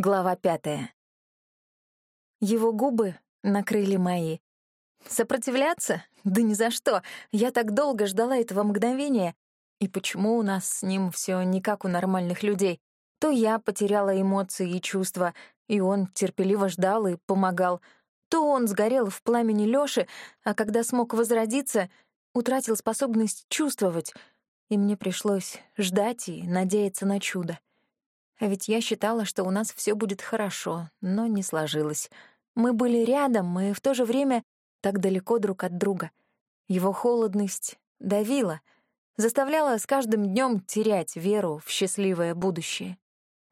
Глава пятая. Его губы накрыли мои. Сопротивляться? Да ни за что. Я так долго ждала этого мгновения. И почему у нас с ним все не как у нормальных людей? То я потеряла эмоции и чувства, и он терпеливо ждал и помогал. То он сгорел в пламени Лёши, а когда смог возродиться, утратил способность чувствовать. И мне пришлось ждать и надеяться на чудо. А ведь я считала, что у нас все будет хорошо, но не сложилось. Мы были рядом, и в то же время так далеко друг от друга. Его холодность давила, заставляла с каждым днем терять веру в счастливое будущее.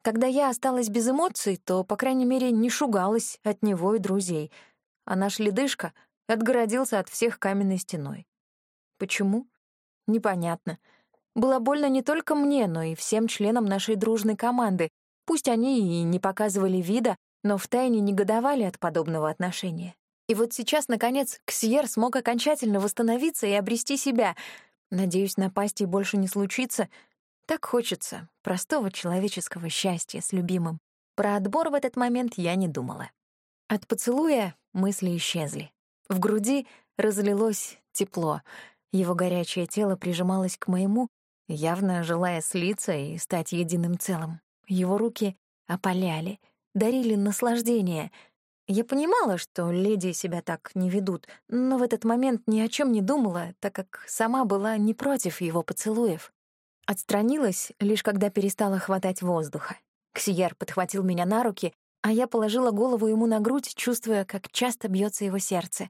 Когда я осталась без эмоций, то, по крайней мере, не шугалась от него и друзей, а наш ледышка отгородился от всех каменной стеной. Почему? Непонятно. Было больно не только мне, но и всем членам нашей дружной команды. Пусть они и не показывали вида, но втайне негодовали от подобного отношения. И вот сейчас, наконец, Ксьер смог окончательно восстановиться и обрести себя. Надеюсь, напасти больше не случится. Так хочется простого человеческого счастья с любимым. Про отбор в этот момент я не думала. От поцелуя мысли исчезли. В груди разлилось тепло. Его горячее тело прижималось к моему, явно желая слиться и стать единым целым. Его руки опаляли, дарили наслаждение. Я понимала, что леди себя так не ведут, но в этот момент ни о чем не думала, так как сама была не против его поцелуев. Отстранилась, лишь когда перестала хватать воздуха. Ксиер подхватил меня на руки, а я положила голову ему на грудь, чувствуя, как часто бьется его сердце.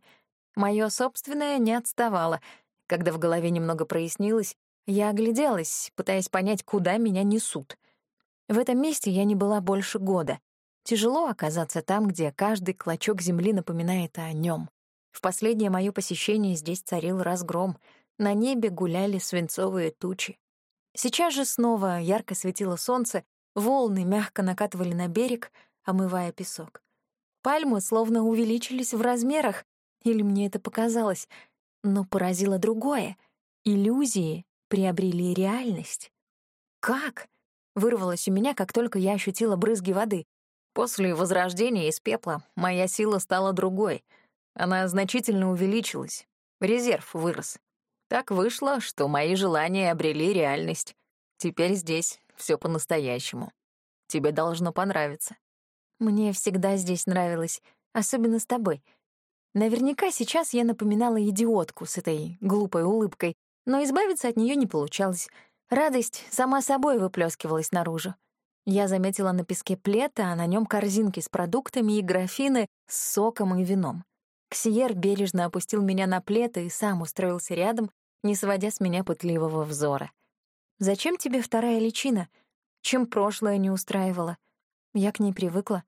Моё собственное не отставало. Когда в голове немного прояснилось, я огляделась, пытаясь понять, куда меня несут. В этом месте я не была больше года. Тяжело оказаться там, где каждый клочок земли напоминает о нем. В последнее мое посещение здесь царил разгром. На небе гуляли свинцовые тучи. Сейчас же снова ярко светило солнце, волны мягко накатывали на берег, омывая песок. Пальмы словно увеличились в размерах, или мне это показалось, но поразило другое. Иллюзии приобрели реальность. «Как?» — вырвалось у меня, как только я ощутила брызги воды. После возрождения из пепла моя сила стала другой. Она значительно увеличилась. Резерв вырос. Так вышло, что мои желания обрели реальность. Теперь здесь все по-настоящему. Тебе должно понравиться. Мне всегда здесь нравилось, особенно с тобой. Наверняка сейчас я напоминала идиотку с этой глупой улыбкой, но избавиться от нее не получалось. Радость сама собой выплескивалась наружу. Я заметила на песке плед, а на нем корзинки с продуктами и графины с соком и вином. Ксиер бережно опустил меня на плед и сам устроился рядом, не сводя с меня пытливого взора. «Зачем тебе вторая личина? Чем прошлое не устраивало? Я к ней привыкла».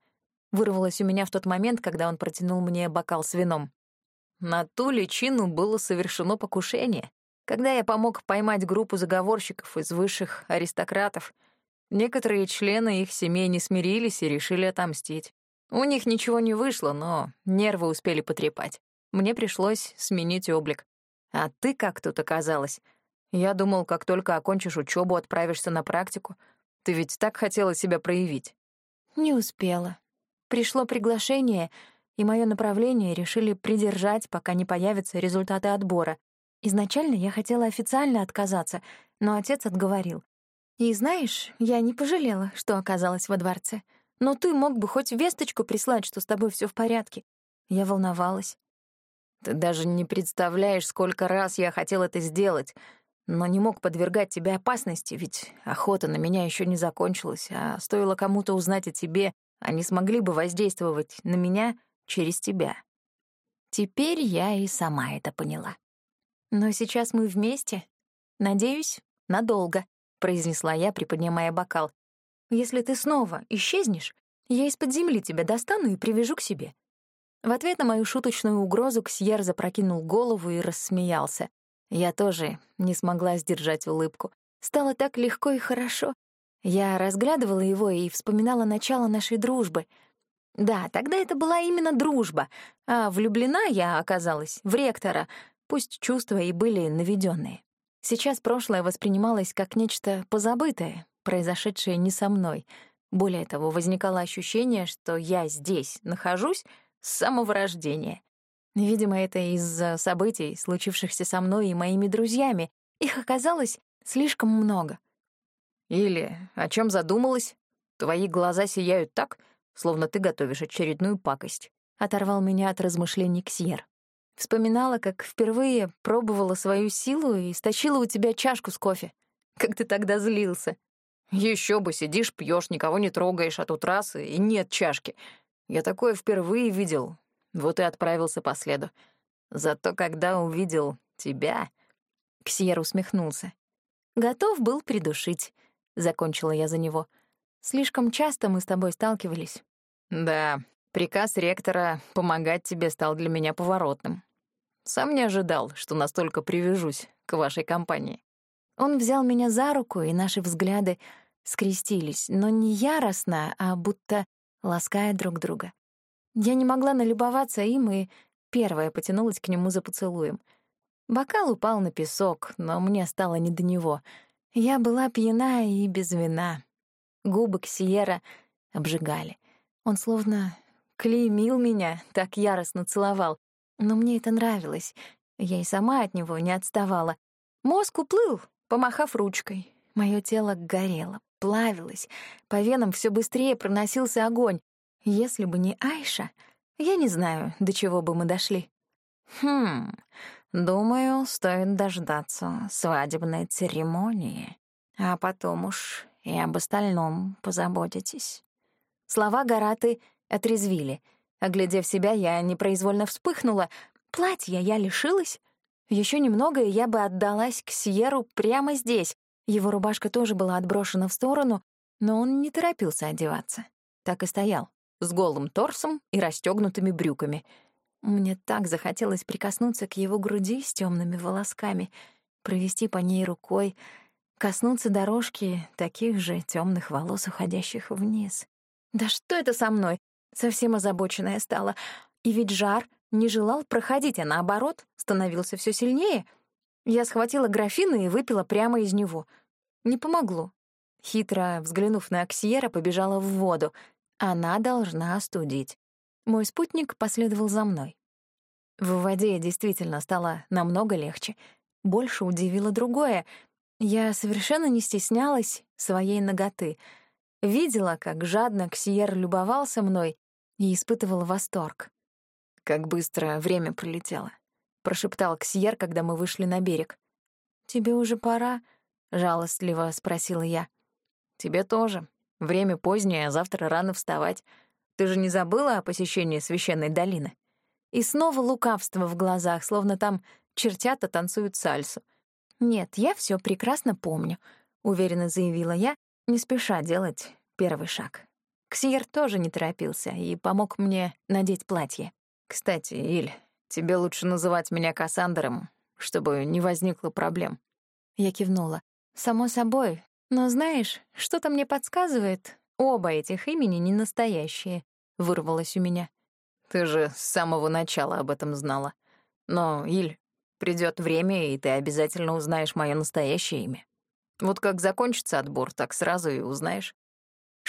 Вырвалось у меня в тот момент, когда он протянул мне бокал с вином. На ту личину было совершено покушение. Когда я помог поймать группу заговорщиков из высших аристократов, некоторые члены их семей не смирились и решили отомстить. У них ничего не вышло, но нервы успели потрепать. Мне пришлось сменить облик. А ты как тут оказалась? Я думал, как только окончишь учебу, отправишься на практику. Ты ведь так хотела себя проявить. Не успела. Пришло приглашение, и мое направление решили придержать, пока не появятся результаты отбора. Изначально я хотела официально отказаться, но отец отговорил. И знаешь, я не пожалела, что оказалась во дворце. Но ты мог бы хоть весточку прислать, что с тобой все в порядке. Я волновалась. Ты даже не представляешь, сколько раз я хотел это сделать, но не мог подвергать тебя опасности, ведь охота на меня еще не закончилась, а стоило кому-то узнать о тебе, они смогли бы воздействовать на меня через тебя. Теперь я и сама это поняла. «Но сейчас мы вместе. Надеюсь, надолго», — произнесла я, приподнимая бокал. «Если ты снова исчезнешь, я из-под земли тебя достану и привяжу к себе». В ответ на мою шуточную угрозу Ксьер запрокинул голову и рассмеялся. Я тоже не смогла сдержать улыбку. Стало так легко и хорошо. Я разглядывала его и вспоминала начало нашей дружбы. Да, тогда это была именно дружба, а влюблена я оказалась в ректора, Пусть чувства и были наведенные. Сейчас прошлое воспринималось как нечто позабытое, произошедшее не со мной. Более того, возникало ощущение, что я здесь нахожусь с самого рождения. Видимо, это из-за событий, случившихся со мной и моими друзьями. Их оказалось слишком много. Или о чем задумалась? Твои глаза сияют так, словно ты готовишь очередную пакость. Оторвал меня от размышлений Ксьер. Вспоминала, как впервые пробовала свою силу и стащила у тебя чашку с кофе. Как ты тогда злился. Еще бы, сидишь, пьешь, никого не трогаешь, а тут раз и нет чашки. Я такое впервые видел, вот и отправился по следу. Зато когда увидел тебя... Ксьер усмехнулся. Готов был придушить, закончила я за него. Слишком часто мы с тобой сталкивались. Да, приказ ректора помогать тебе стал для меня поворотным. Сам не ожидал, что настолько привяжусь к вашей компании. Он взял меня за руку, и наши взгляды скрестились, но не яростно, а будто лаская друг друга. Я не могла налюбоваться им и первая потянулась к нему за поцелуем. Бокал упал на песок, но мне стало не до него. Я была пьяна и без вина. Губы Ксиера обжигали. Он словно клеймил меня, так яростно целовал. Но мне это нравилось. Я и сама от него не отставала. Мозг уплыл, помахав ручкой. Моё тело горело, плавилось. По венам всё быстрее проносился огонь. Если бы не Айша, я не знаю, до чего бы мы дошли. Хм, думаю, стоит дождаться свадебной церемонии, а потом уж и об остальном позаботитесь. Слова Гараты отрезвили. Оглядев себя, я непроизвольно вспыхнула. Платья я лишилась. Еще немного, и я бы отдалась к Сьеру прямо здесь. Его рубашка тоже была отброшена в сторону, но он не торопился одеваться. Так и стоял, с голым торсом и расстёгнутыми брюками. Мне так захотелось прикоснуться к его груди с темными волосками, провести по ней рукой, коснуться дорожки таких же темных волос, уходящих вниз. Да что это со мной? Совсем озабоченная стала. И ведь жар не желал проходить, а наоборот, становился все сильнее. Я схватила графин и выпила прямо из него. Не помогло. Хитро взглянув на Аксиера, побежала в воду, она должна остудить. Мой спутник последовал за мной. В воде действительно стало намного легче. Больше удивило другое. Я совершенно не стеснялась своей ноготы. Видела, как жадно Ксиер любовался мной и испытывал восторг. «Как быстро время пролетело», — прошептал Ксиер, когда мы вышли на берег. «Тебе уже пора?» — жалостливо спросила я. «Тебе тоже», Время позднее, а завтра рано вставать. Ты же не забыла о посещении священной долины? И снова лукавство в глазах, словно там чертята танцуют сальсу. «Нет, я все прекрасно помню», — уверенно заявила я, не спеша делать первый шаг. Ксьер тоже не торопился и помог мне надеть платье. «Кстати, Иль, тебе лучше называть меня Кассандром, чтобы не возникло проблем». Я кивнула. «Само собой, но знаешь, что-то мне подсказывает, оба этих имени не настоящие, вырвалось у меня. Ты же с самого начала об этом знала. Но, Иль, придёт время, и ты обязательно узнаешь моё настоящее имя. Вот как закончится отбор, так сразу и узнаешь.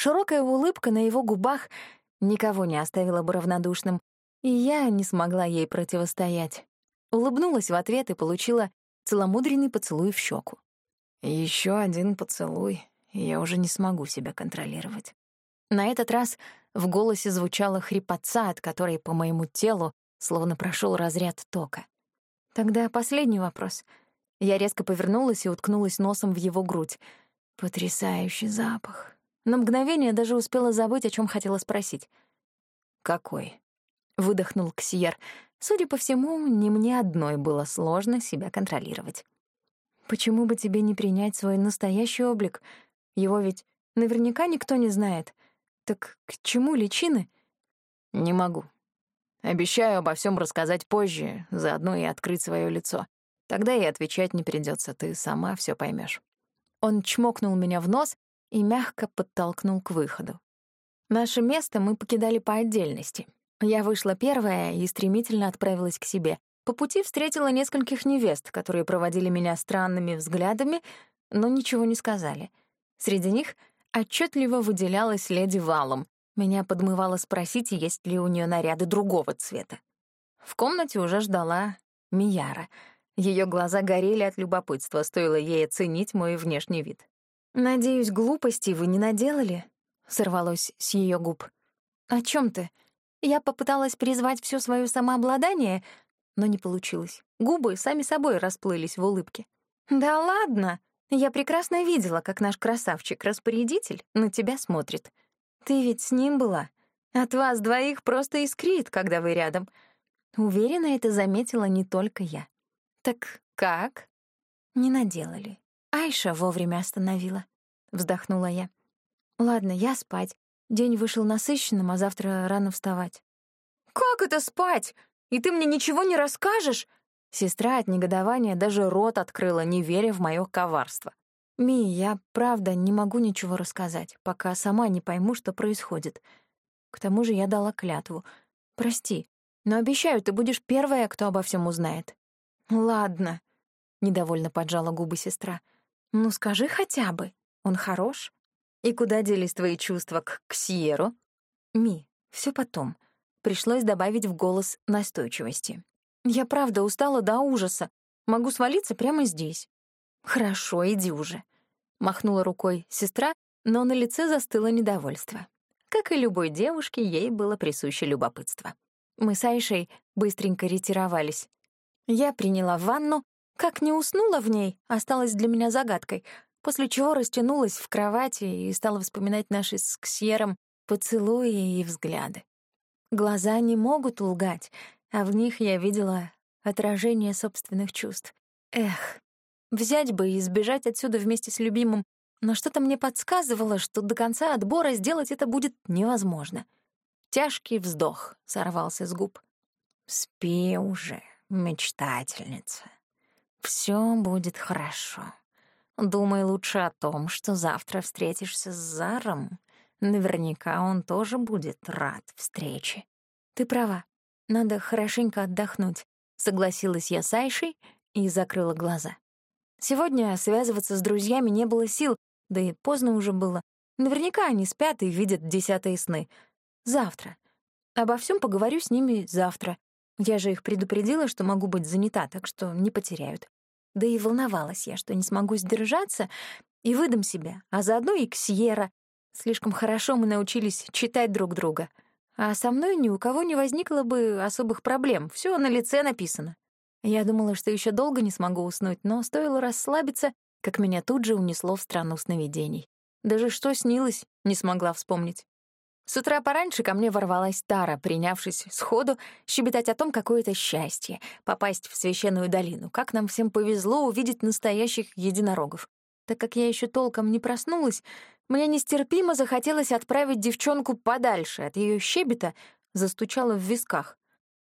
Широкая улыбка на его губах никого не оставила бы равнодушным, и я не смогла ей противостоять. Улыбнулась в ответ и получила целомудренный поцелуй в щеку. Еще один поцелуй, и я уже не смогу себя контролировать. На этот раз в голосе звучала хрипотца, от которой по моему телу словно прошел разряд тока. Тогда последний вопрос. Я резко повернулась и уткнулась носом в его грудь. Потрясающий запах. На мгновение даже успела забыть, о чем хотела спросить. «Какой?» — выдохнул Ксьер. Судя по всему, не мне одной было сложно себя контролировать. Почему бы тебе не принять свой настоящий облик? Его ведь наверняка никто не знает. Так к чему личины? Не могу. Обещаю обо всем рассказать позже, заодно и открыть свое лицо. Тогда и отвечать не придется, ты сама все поймешь. Он чмокнул меня в нос и мягко подтолкнул к выходу. Наше место мы покидали по отдельности. Я вышла первая и стремительно отправилась к себе. По пути встретила нескольких невест, которые проводили меня странными взглядами, но ничего не сказали. Среди них отчетливо выделялась леди Валом. Меня подмывало спросить, есть ли у нее наряды другого цвета. В комнате уже ждала Мияра. Ее глаза горели от любопытства, стоило ей оценить мой внешний вид. «Надеюсь, глупостей вы не наделали?» — сорвалось с ее губ. «О чем ты?» Я попыталась призвать все свое самообладание, но не получилось. Губы сами собой расплылись в улыбке. «Да ладно! Я прекрасно видела, как наш красавчик-распорядитель на тебя смотрит. Ты ведь с ним была. От вас двоих просто искрит, когда вы рядом. Уверена, это заметила не только я. Так как? Не наделали. Айша вовремя остановила. Вздохнула я. Ладно, я спать. День вышел насыщенным, а завтра рано вставать. «Как это спать? И ты мне ничего не расскажешь?» Сестра от негодования даже рот открыла, не веря в моё коварство. «Ми, я правда не могу ничего рассказать, пока сама не пойму, что происходит. К тому же я дала клятву. Прости, но обещаю, ты будешь первая, кто обо всем узнает». «Ладно», — недовольно поджала губы сестра. «Ну скажи хотя бы, он хорош?» «И куда делись твои чувства к Ксиеру?» «Ми, все потом». Пришлось добавить в голос настойчивости. «Я правда устала до ужаса. Могу свалиться прямо здесь». «Хорошо, иди уже», — махнула рукой сестра, но на лице застыло недовольство. Как и любой девушке, ей было присуще любопытство. Мы с Айшей быстренько ретировались. Я приняла ванну, как не уснула в ней, осталась для меня загадкой — после чего растянулась в кровати и стала вспоминать наши с Ксьером поцелуи и взгляды. Глаза не могут лгать, а в них я видела отражение собственных чувств. Эх, взять бы и сбежать отсюда вместе с любимым, но что-то мне подсказывало, что до конца отбора сделать это будет невозможно. Тяжкий вздох сорвался с губ. «Спи уже, мечтательница. Все будет хорошо». Думай лучше о том, что завтра встретишься с Заром. Наверняка он тоже будет рад встрече. Ты права. Надо хорошенько отдохнуть. Согласилась я с Айшей и закрыла глаза. Сегодня связываться с друзьями не было сил, да и поздно уже было. Наверняка они спят и видят десятые сны. Завтра. Обо всем поговорю с ними завтра. Я же их предупредила, что могу быть занята, так что не потеряют. Да и волновалась я, что не смогу сдержаться и выдам себя, а заодно и Ксьера. Слишком хорошо мы научились читать друг друга. А со мной ни у кого не возникло бы особых проблем, все на лице написано. Я думала, что еще долго не смогу уснуть, но стоило расслабиться, как меня тут же унесло в страну сновидений. Даже что снилось, не смогла вспомнить. С утра пораньше ко мне ворвалась Тара, принявшись сходу щебетать о том, какое это счастье — попасть в священную долину, как нам всем повезло увидеть настоящих единорогов. Так как я еще толком не проснулась, мне нестерпимо захотелось отправить девчонку подальше от ее щебета, застучала в висках.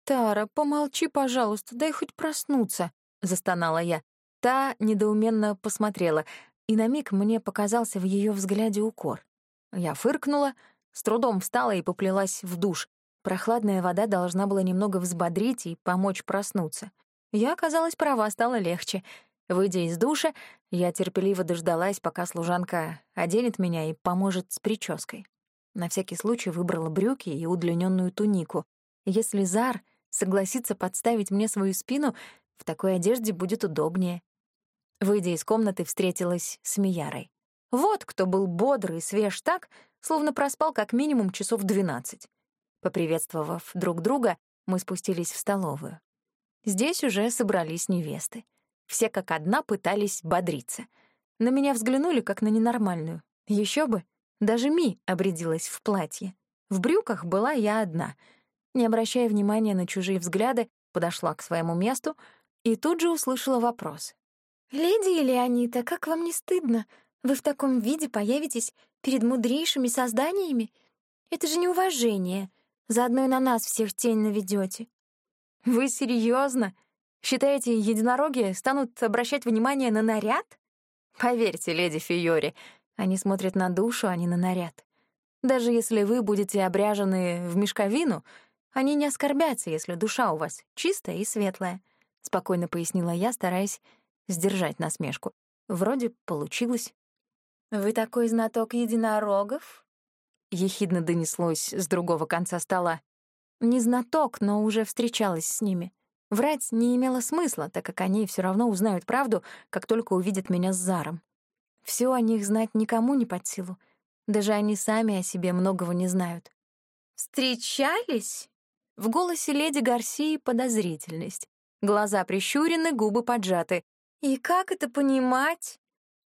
«Тара, помолчи, пожалуйста, дай хоть проснуться», — застонала я. Та недоуменно посмотрела, и на миг мне показался в ее взгляде укор. Я фыркнула — с трудом встала и поплелась в душ. Прохладная вода должна была немного взбодрить и помочь проснуться. Я оказалась права, стало легче. Выйдя из душа, я терпеливо дождалась, пока служанка оденет меня и поможет с прической. На всякий случай выбрала брюки и удлиненную тунику. Если Зар согласится подставить мне свою спину, в такой одежде будет удобнее. Выйдя из комнаты, встретилась с Миярой. Вот кто был бодрый и свеж так, словно проспал как минимум часов двенадцать. Поприветствовав друг друга, мы спустились в столовую. Здесь уже собрались невесты. Все как одна пытались бодриться. На меня взглянули как на ненормальную. Еще бы, даже Ми обрядилась в платье. В брюках была я одна. Не обращая внимания на чужие взгляды, подошла к своему месту и тут же услышала вопрос. «Леди Леонита, как вам не стыдно? Вы в таком виде появитесь перед мудрейшими созданиями? Это же неуважение. Заодно и на нас всех тень наведете. Вы серьезно? Считаете, единороги станут обращать внимание на наряд? Поверьте, леди Фиори, они смотрят на душу, а не на наряд. Даже если вы будете обряжены в мешковину, они не оскорбятся, если душа у вас чистая и светлая, — спокойно пояснила я, стараясь сдержать насмешку. Вроде получилось. «Вы такой знаток единорогов?» — ехидно донеслось с другого конца стола. Не знаток, но уже встречалась с ними. Врать не имело смысла, так как они все равно узнают правду, как только увидят меня с Заром. Все о них знать никому не под силу. Даже они сами о себе многого не знают. «Встречались?» В голосе леди Гарсии подозрительность. Глаза прищурены, губы поджаты. «И как это понимать?»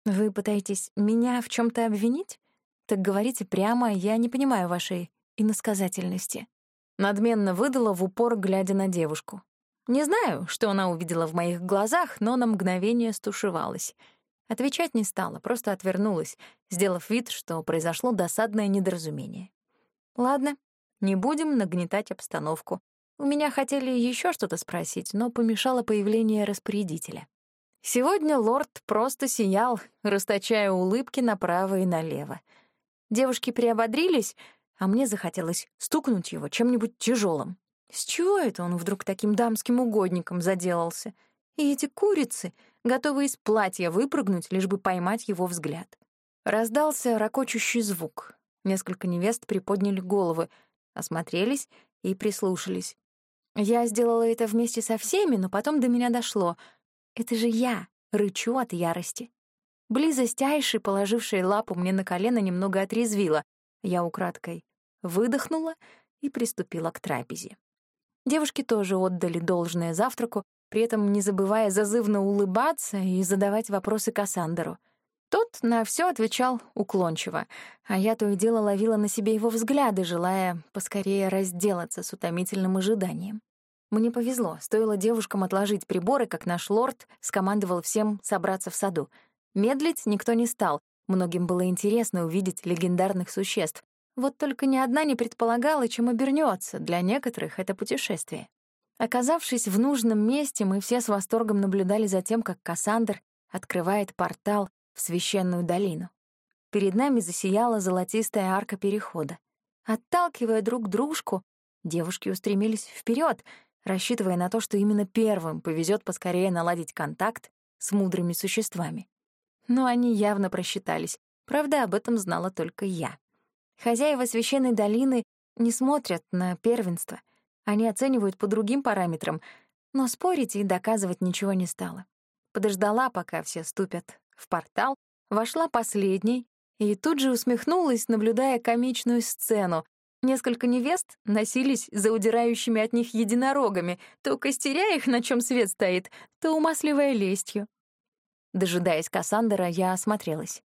«Вы пытаетесь меня в чем то обвинить? Так говорите прямо, я не понимаю вашей иносказательности». Надменно выдала в упор, глядя на девушку. Не знаю, что она увидела в моих глазах, но на мгновение стушевалась. Отвечать не стала, просто отвернулась, сделав вид, что произошло досадное недоразумение. Ладно, не будем нагнетать обстановку. У меня хотели еще что-то спросить, но помешало появление распорядителя. Сегодня лорд просто сиял, расточая улыбки направо и налево. Девушки приободрились, а мне захотелось стукнуть его чем-нибудь тяжелым. С чего это он вдруг таким дамским угодником заделался? И эти курицы, готовые из платья выпрыгнуть, лишь бы поймать его взгляд. Раздался ракочущий звук. Несколько невест приподняли головы — осмотрелись и прислушались. Я сделала это вместе со всеми, но потом до меня дошло. Это же я рычу от ярости. Близость Айши, положившей лапу мне на колено, немного отрезвила. Я украдкой выдохнула и приступила к трапезе. Девушки тоже отдали должное завтраку, при этом не забывая зазывно улыбаться и задавать вопросы Кассандеру. Тот на все отвечал уклончиво, а я то и дело ловила на себе его взгляды, желая поскорее разделаться с утомительным ожиданием. Мне повезло, стоило девушкам отложить приборы, как наш лорд скомандовал всем собраться в саду. Медлить никто не стал, многим было интересно увидеть легендарных существ. Вот только ни одна не предполагала, чем обернется. Для некоторых это путешествие. Оказавшись в нужном месте, мы все с восторгом наблюдали за тем, как Кассандр открывает портал в священную долину. Перед нами засияла золотистая арка перехода. Отталкивая друг дружку, девушки устремились вперед, рассчитывая на то, что именно первым повезет поскорее наладить контакт с мудрыми существами. Но они явно просчитались. Правда, об этом знала только я. Хозяева священной долины не смотрят на первенство. Они оценивают по другим параметрам, но спорить и доказывать ничего не стало. Подождала, пока все ступят в портал, вошла последней и тут же усмехнулась, наблюдая комичную сцену. Несколько невест носились за удирающими от них единорогами, то костеря их, на чем свет стоит, то умасливая лестью. Дожидаясь Кассандра, я осмотрелась.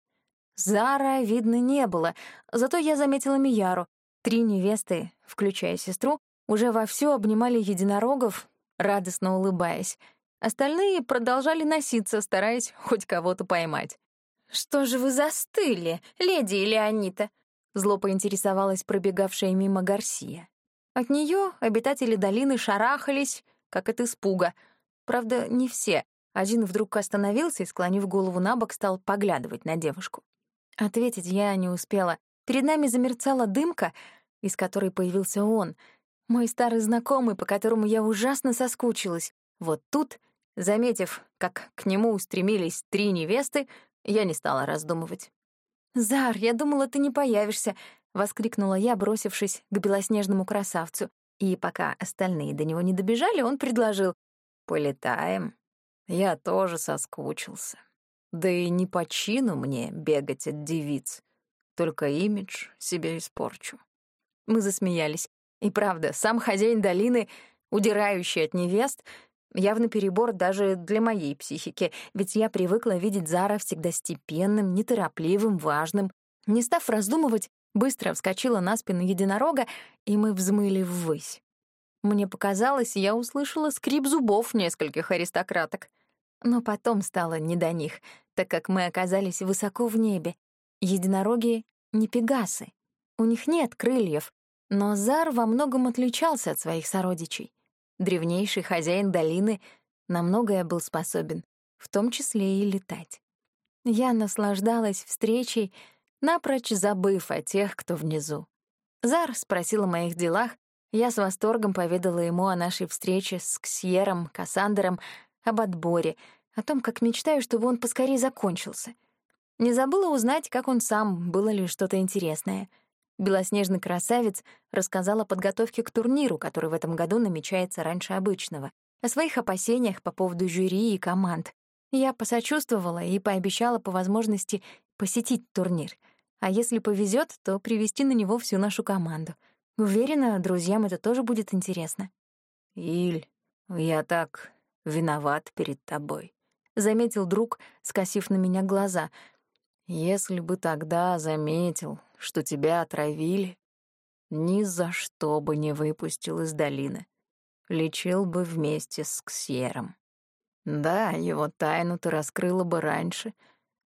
Зара, видно, не было, зато я заметила Мияру. Три невесты, включая сестру, уже вовсю обнимали единорогов, радостно улыбаясь. Остальные продолжали носиться, стараясь хоть кого-то поймать. «Что же вы застыли, леди Леонита?» Зло поинтересовалась пробегавшая мимо Гарсия. От нее обитатели долины шарахались, как от испуга. Правда, не все. Один вдруг остановился и, склонив голову на бок, стал поглядывать на девушку. Ответить я не успела. Перед нами замерцала дымка, из которой появился он, мой старый знакомый, по которому я ужасно соскучилась. Вот тут Заметив, как к нему устремились три невесты, я не стала раздумывать. «Зар, я думала, ты не появишься», — воскликнула я, бросившись к белоснежному красавцу. И пока остальные до него не добежали, он предложил «Полетаем». Я тоже соскучился. Да и не по чину мне бегать от девиц. Только имидж себе испорчу. Мы засмеялись. И правда, сам хозяин долины, удирающий от невест, Явно перебор даже для моей психики, ведь я привыкла видеть Зара всегда степенным, неторопливым, важным. Не став раздумывать, быстро вскочила на спину единорога, и мы взмыли ввысь. Мне показалось, я услышала скрип зубов нескольких аристократок. Но потом стало не до них, так как мы оказались высоко в небе. Единороги — не пегасы. У них нет крыльев, но Зар во многом отличался от своих сородичей. Древнейший хозяин долины на многое был способен, в том числе и летать. Я наслаждалась встречей, напрочь забыв о тех, кто внизу. Зар спросил о моих делах, я с восторгом поведала ему о нашей встрече с Ксьером, Кассандером, об отборе, о том, как мечтаю, чтобы он поскорее закончился. Не забыла узнать, как он сам, было ли что-то интересное. Белоснежный красавец рассказал о подготовке к турниру, который в этом году намечается раньше обычного, о своих опасениях по поводу жюри и команд. Я посочувствовала и пообещала по возможности посетить турнир. А если повезет, то привести на него всю нашу команду. Уверена, друзьям это тоже будет интересно. «Иль, я так виноват перед тобой», — заметил друг, скосив на меня глаза. «Если бы тогда заметил, что тебя отравили, ни за что бы не выпустил из долины. Лечил бы вместе с Ксьером. Да, его тайну ты раскрыла бы раньше,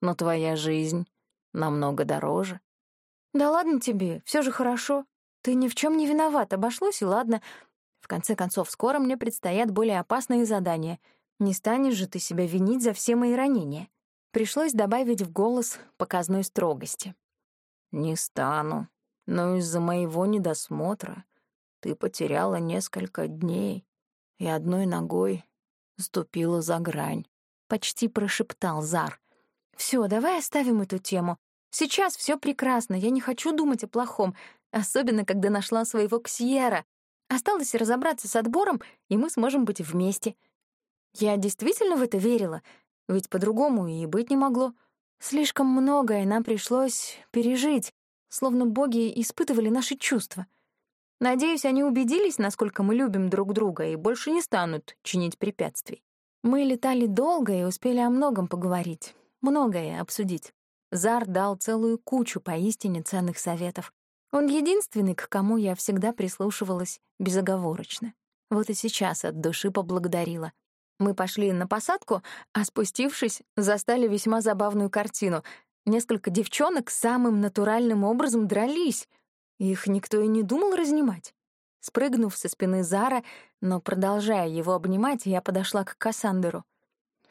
но твоя жизнь намного дороже. Да ладно тебе, все же хорошо. Ты ни в чем не виноват, обошлось и ладно. В конце концов, скоро мне предстоят более опасные задания. Не станешь же ты себя винить за все мои ранения. Пришлось добавить в голос показной строгости. Не стану, но из-за моего недосмотра ты потеряла несколько дней и одной ногой ступила за грань. Почти прошептал Зар. Все, давай оставим эту тему. Сейчас все прекрасно, я не хочу думать о плохом, особенно когда нашла своего Ксьера. Осталось разобраться с отбором, и мы сможем быть вместе. Я действительно в это верила, ведь по-другому и быть не могло. Слишком многое нам пришлось пережить, словно боги испытывали наши чувства. Надеюсь, они убедились, насколько мы любим друг друга, и больше не станут чинить препятствий. Мы летали долго и успели о многом поговорить, многое обсудить. Зар дал целую кучу поистине ценных советов. Он единственный, к кому я всегда прислушивалась безоговорочно. Вот и сейчас от души поблагодарила. Мы пошли на посадку, а спустившись, застали весьма забавную картину. Несколько девчонок самым натуральным образом дрались — их никто и не думал разнимать. Спрыгнув со спины Зара, но продолжая его обнимать, я подошла к Кассандеру.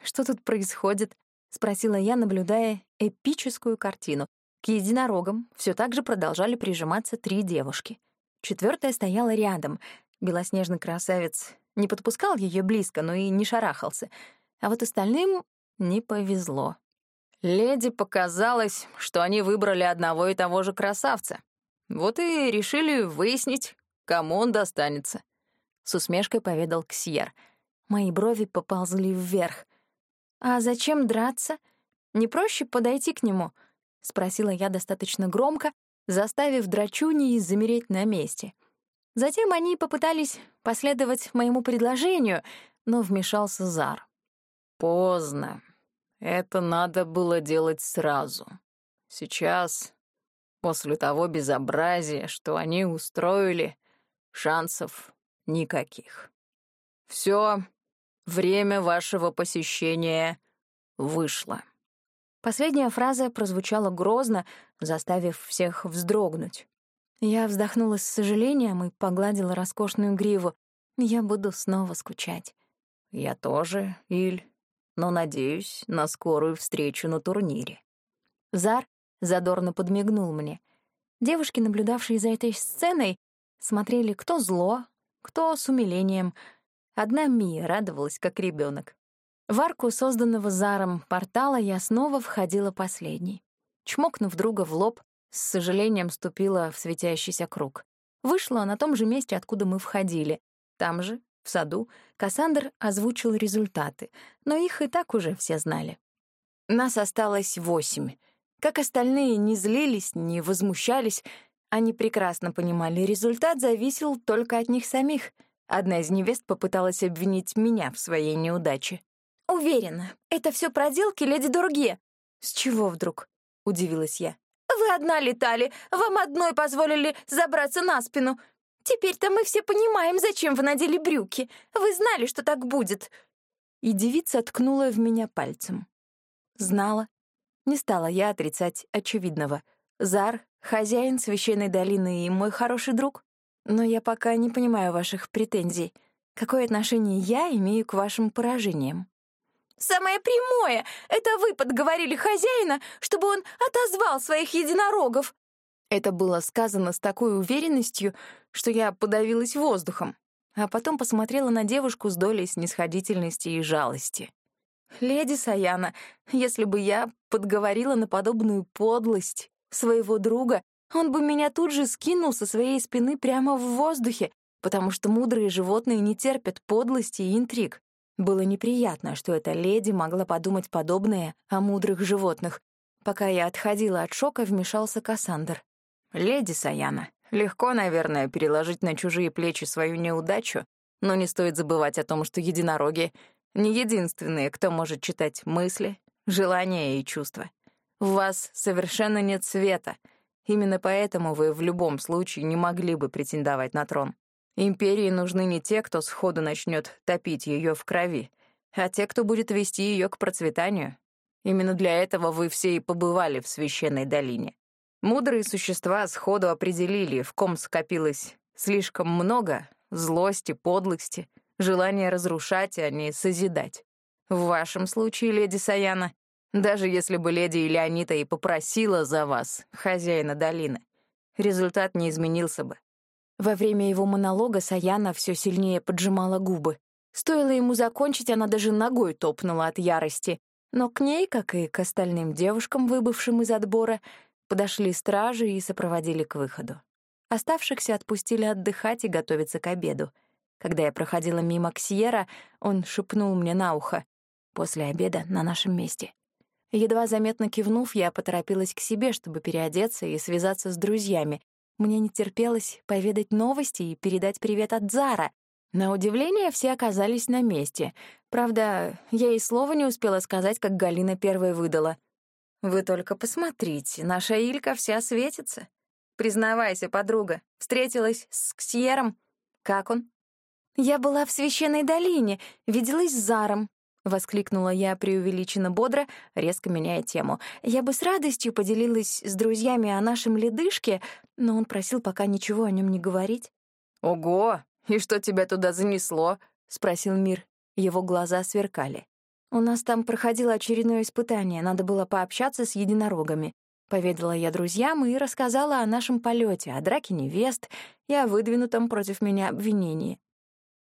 «Что тут происходит?» — спросила я, наблюдая эпическую картину. К единорогам все так же продолжали прижиматься три девушки. Четвертая стояла рядом. Белоснежный красавец не подпускал ее близко, но и не шарахался. А вот остальным не повезло. Леди показалось, что они выбрали одного и того же красавца, вот и решили выяснить, кому он достанется. С усмешкой поведал Ксьер. Мои брови поползли вверх. «А зачем драться? Не проще подойти к нему?» — спросила я достаточно громко, заставив драчуньи замереть на месте. Затем они попытались последовать моему предложению, но вмешался Зар. «Поздно. Это надо было делать сразу. Сейчас После того безобразия, что они устроили, шансов никаких. Все, время вашего посещения вышло. Последняя фраза прозвучала грозно, заставив всех вздрогнуть. Я вздохнула с сожалением и погладила роскошную гриву. Я буду снова скучать. Я тоже, Иль, но надеюсь на скорую встречу на турнире. Зар задорно подмигнул мне. Девушки, наблюдавшие за этой сценой, смотрели кто зло, кто с умилением. Одна Мия радовалась, как ребенок. В арку, созданного Заром портала, я снова входила последней. Чмокнув друга в лоб, с сожалением ступила в светящийся круг. Вышла на том же месте, откуда мы входили. Там же, в саду, Кассандр озвучил результаты, но их и так уже все знали. Нас осталось восемь — как остальные не злились, не возмущались, они прекрасно понимали, результат зависел только от них самих. Одна из невест попыталась обвинить меня в своей неудаче. «Уверена, это все проделки леди Дурге». «С чего вдруг?» — удивилась я. «Вы одна летали, вам одной позволили забраться на спину. Теперь-то мы все понимаем, зачем вы надели брюки. Вы знали, что так будет». И девица ткнула в меня пальцем. Знала, не стала я отрицать очевидного. Зар — хозяин священной долины и мой хороший друг. Но я пока не понимаю ваших претензий. Какое отношение я имею к вашим поражениям? «Самое прямое! Это вы подговорили хозяина, чтобы он отозвал своих единорогов!» Это было сказано с такой уверенностью, что я подавилась воздухом, а потом посмотрела на девушку с долей снисходительности и жалости. Леди Саяна, если бы я подговорила на подобную подлость своего друга, он бы меня тут же скинул со своей спины прямо в воздухе, потому что мудрые животные не терпят подлости и интриг. Было неприятно, что эта леди могла подумать подобное о мудрых животных. Пока я отходила от шока, вмешался Кассандр. «Леди Саяна, легко, наверное, переложить на чужие плечи свою неудачу, но не стоит забывать о том, что единороги — не единственные, кто может читать мысли, желания и чувства. В вас совершенно нет света. Именно поэтому вы в любом случае не могли бы претендовать на трон. Империи нужны не те, кто сходу начнет топить ее в крови, а те, кто будет вести ее к процветанию. Именно для этого вы все и побывали в священной долине. Мудрые существа сходу определили, в ком скопилось слишком много злости, подлости, желания разрушать, а не созидать. В вашем случае, леди Саяна, даже если бы леди Леонита и попросила за вас, хозяина долины, результат не изменился бы. Во время его монолога Саяна все сильнее поджимала губы. Стоило ему закончить, она даже ногой топнула от ярости. Но к ней, как и к остальным девушкам, выбывшим из отбора, подошли стражи и сопроводили к выходу. Оставшихся отпустили отдыхать и готовиться к обеду. Когда я проходила мимо Ксьера, он шепнул мне на ухо. «После обеда на нашем месте». Едва заметно кивнув, я поторопилась к себе, чтобы переодеться и связаться с друзьями, мне не терпелось поведать новости и передать привет от Зара. На удивление, все оказались на месте. Правда, я и слова не успела сказать, как Галина первой выдала. «Вы только посмотрите, наша Илька вся светится. Признавайся, подруга, встретилась с Ксьером. Как он?» «Я была в Священной долине, виделась с Заром», — воскликнула я преувеличенно бодро, резко меняя тему. «Я бы с радостью поделилась с друзьями о нашем ледышке, но он просил пока ничего о нем не говорить». «Ого! И что тебя туда занесло?» — спросил Мир. Его глаза сверкали. «У нас там проходило очередное испытание, надо было пообщаться с единорогами». Поведала я друзьям и рассказала о нашем полете, о драке невест и о выдвинутом против меня обвинении.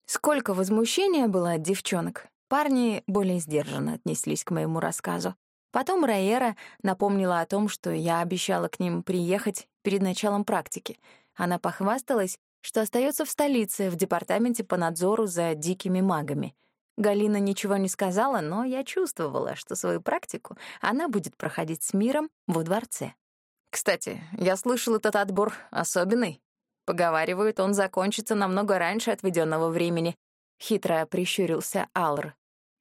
Сколько возмущения было от девчонок. Парни более сдержанно отнеслись к моему рассказу. Потом Раера напомнила о том, что я обещала к ним приехать перед началом практики. Она похвасталась, что остается в столице, в департаменте по надзору за дикими магами. Галина ничего не сказала, но я чувствовала, что свою практику она будет проходить с миром во дворце. «Кстати, я слышал, этот отбор особенный. Поговаривают, он закончится намного раньше отведенного времени», — хитро прищурился Алр.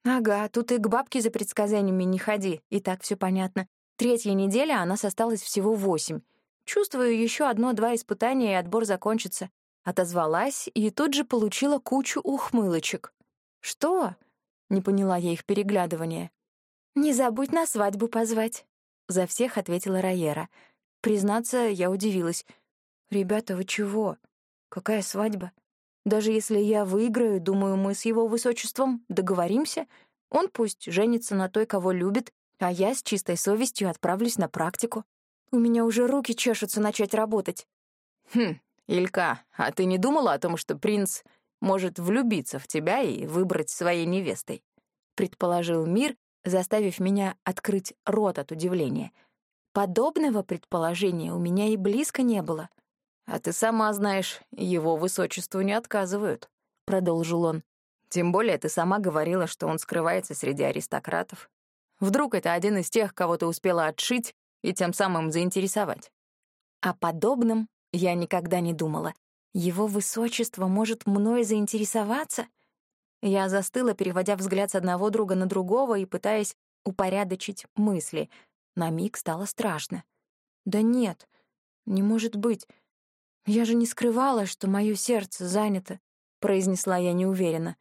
Ага, тут и к бабке за предсказаниями не ходи, и так все понятно. Третья неделя, а нас осталось всего восемь. Чувствую, еще одно-два испытания, и отбор закончится. Отозвалась и тут же получила кучу ухмылочек. «Что?» — не поняла я их переглядывания. «Не забудь на свадьбу позвать», — за всех ответила Райера. Признаться, я удивилась. «Ребята, вы чего? Какая свадьба? Даже если я выиграю, думаю, мы с его высочеством договоримся. Он пусть женится на той, кого любит, а я с чистой совестью отправлюсь на практику. У меня уже руки чешутся начать работать. Хм, Илька, а ты не думала о том, что принц может влюбиться в тебя и выбрать своей невестой? Предположил мир, заставив меня открыть рот от удивления. Подобного предположения у меня и близко не было. «А ты сама знаешь, его высочеству не отказывают», — продолжил он. «Тем более ты сама говорила, что он скрывается среди аристократов. Вдруг это один из тех, кого ты успела отшить и тем самым заинтересовать?» О подобном я никогда не думала. Его высочество может мной заинтересоваться? Я застыла, переводя взгляд с одного друга на другого и пытаясь упорядочить мысли. На миг стало страшно. «Да нет, не может быть. «Я же не скрывала, что мое сердце занято», — произнесла я неуверенно.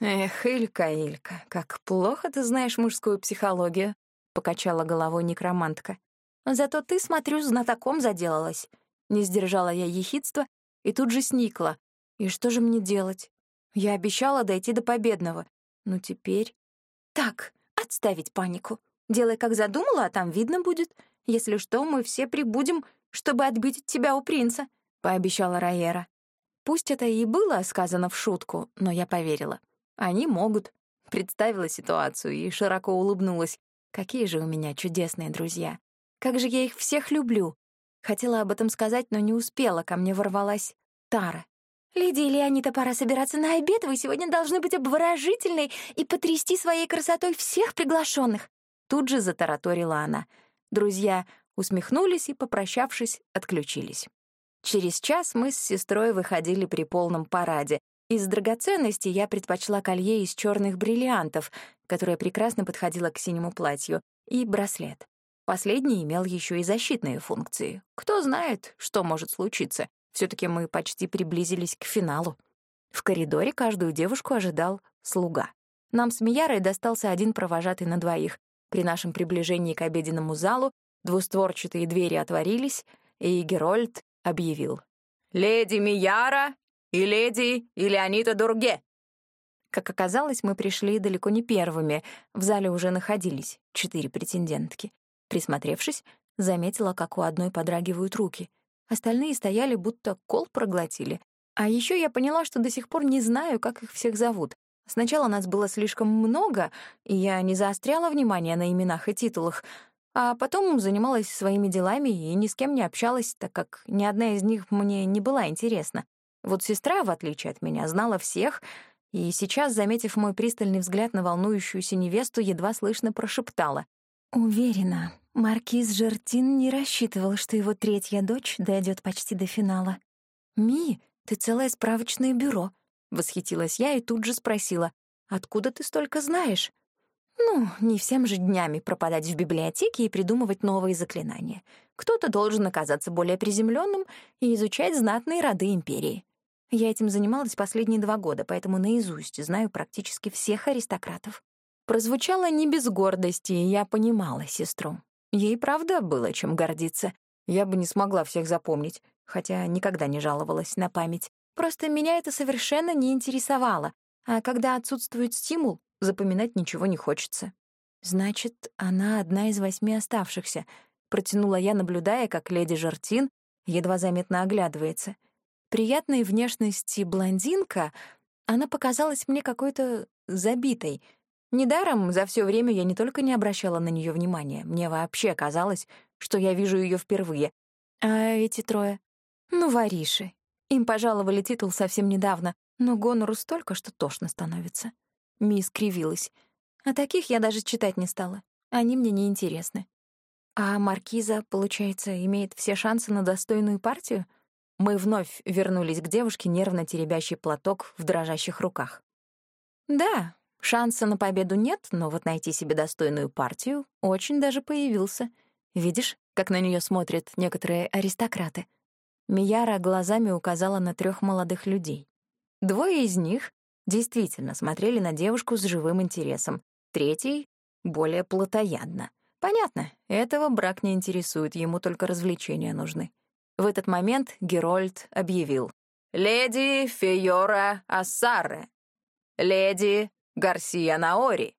«Эх, Илька, Илька, как плохо ты знаешь мужскую психологию», — покачала головой некромантка. «Зато ты, смотрю, знатоком заделалась». Не сдержала я ехидства и тут же сникла. И что же мне делать? Я обещала дойти до победного. Но теперь... Так, отставить панику. Делай, как задумала, а там видно будет. Если что, мы все прибудем, чтобы отбить от тебя у принца пообещала Раера. Пусть это и было сказано в шутку, но я поверила. Они могут. Представила ситуацию и широко улыбнулась. Какие же у меня чудесные друзья. Как же я их всех люблю. Хотела об этом сказать, но не успела. Ко мне ворвалась Тара. «Леди и Леонида, пора собираться на обед. Вы сегодня должны быть обворожительной и потрясти своей красотой всех приглашенных. Тут же затараторила она. Друзья усмехнулись и, попрощавшись, отключились. Через час мы с сестрой выходили при полном параде. Из драгоценностей я предпочла колье из черных бриллиантов, которое прекрасно подходило к синему платью, и браслет. Последний имел еще и защитные функции. Кто знает, что может случиться. все таки мы почти приблизились к финалу. В коридоре каждую девушку ожидал слуга. Нам с Миярой достался один провожатый на двоих. При нашем приближении к обеденному залу двустворчатые двери отворились, и Герольд объявил. «Леди Мияра и леди Илеонита Дурге!» Как оказалось, мы пришли далеко не первыми. В зале уже находились четыре претендентки. Присмотревшись, заметила, как у одной подрагивают руки. Остальные стояли, будто кол проглотили. А еще я поняла, что до сих пор не знаю, как их всех зовут. Сначала нас было слишком много, и я не заостряла внимание на именах и титулах, а потом занималась своими делами и ни с кем не общалась, так как ни одна из них мне не была интересна. Вот сестра, в отличие от меня, знала всех, и сейчас, заметив мой пристальный взгляд на волнующуюся невесту, едва слышно прошептала. Уверена, маркиз Жертин не рассчитывал, что его третья дочь дойдет почти до финала. «Ми, ты целое справочное бюро», — восхитилась я и тут же спросила, «Откуда ты столько знаешь?» «Ну, не всем же днями пропадать в библиотеке и придумывать новые заклинания. Кто-то должен оказаться более приземленным и изучать знатные роды империи. Я этим занималась последние два года, поэтому наизусть знаю практически всех аристократов. Прозвучало не без гордости, и я понимала сестру. Ей правда было чем гордиться. Я бы не смогла всех запомнить, хотя никогда не жаловалась на память. Просто меня это совершенно не интересовало, а когда отсутствует стимул, запоминать ничего не хочется. Значит, она одна из восьми оставшихся, протянула я, наблюдая, как леди Жартин едва заметно оглядывается. Приятной внешности блондинка, она показалась мне какой-то забитой — Недаром за все время я не только не обращала на нее внимания, мне вообще казалось, что я вижу ее впервые. А эти трое? Ну, вориши. Им пожаловали титул совсем недавно, но гонору столько, что тошно становится. Мисс кривилась. А таких я даже читать не стала. Они мне не интересны. А маркиза, получается, имеет все шансы на достойную партию? Мы вновь вернулись к девушке, нервно теребящей платок в дрожащих руках. Да, Шанса на победу нет, но вот найти себе достойную партию очень даже появился. Видишь, как на нее смотрят некоторые аристократы? Мияра глазами указала на трех молодых людей. Двое из них действительно смотрели на девушку с живым интересом. Третий — более плотоядно. Понятно, этого брак не интересует, ему только развлечения нужны. В этот момент Герольд объявил. «Леди Фейора Ассаре! Леди Гарсия Наори.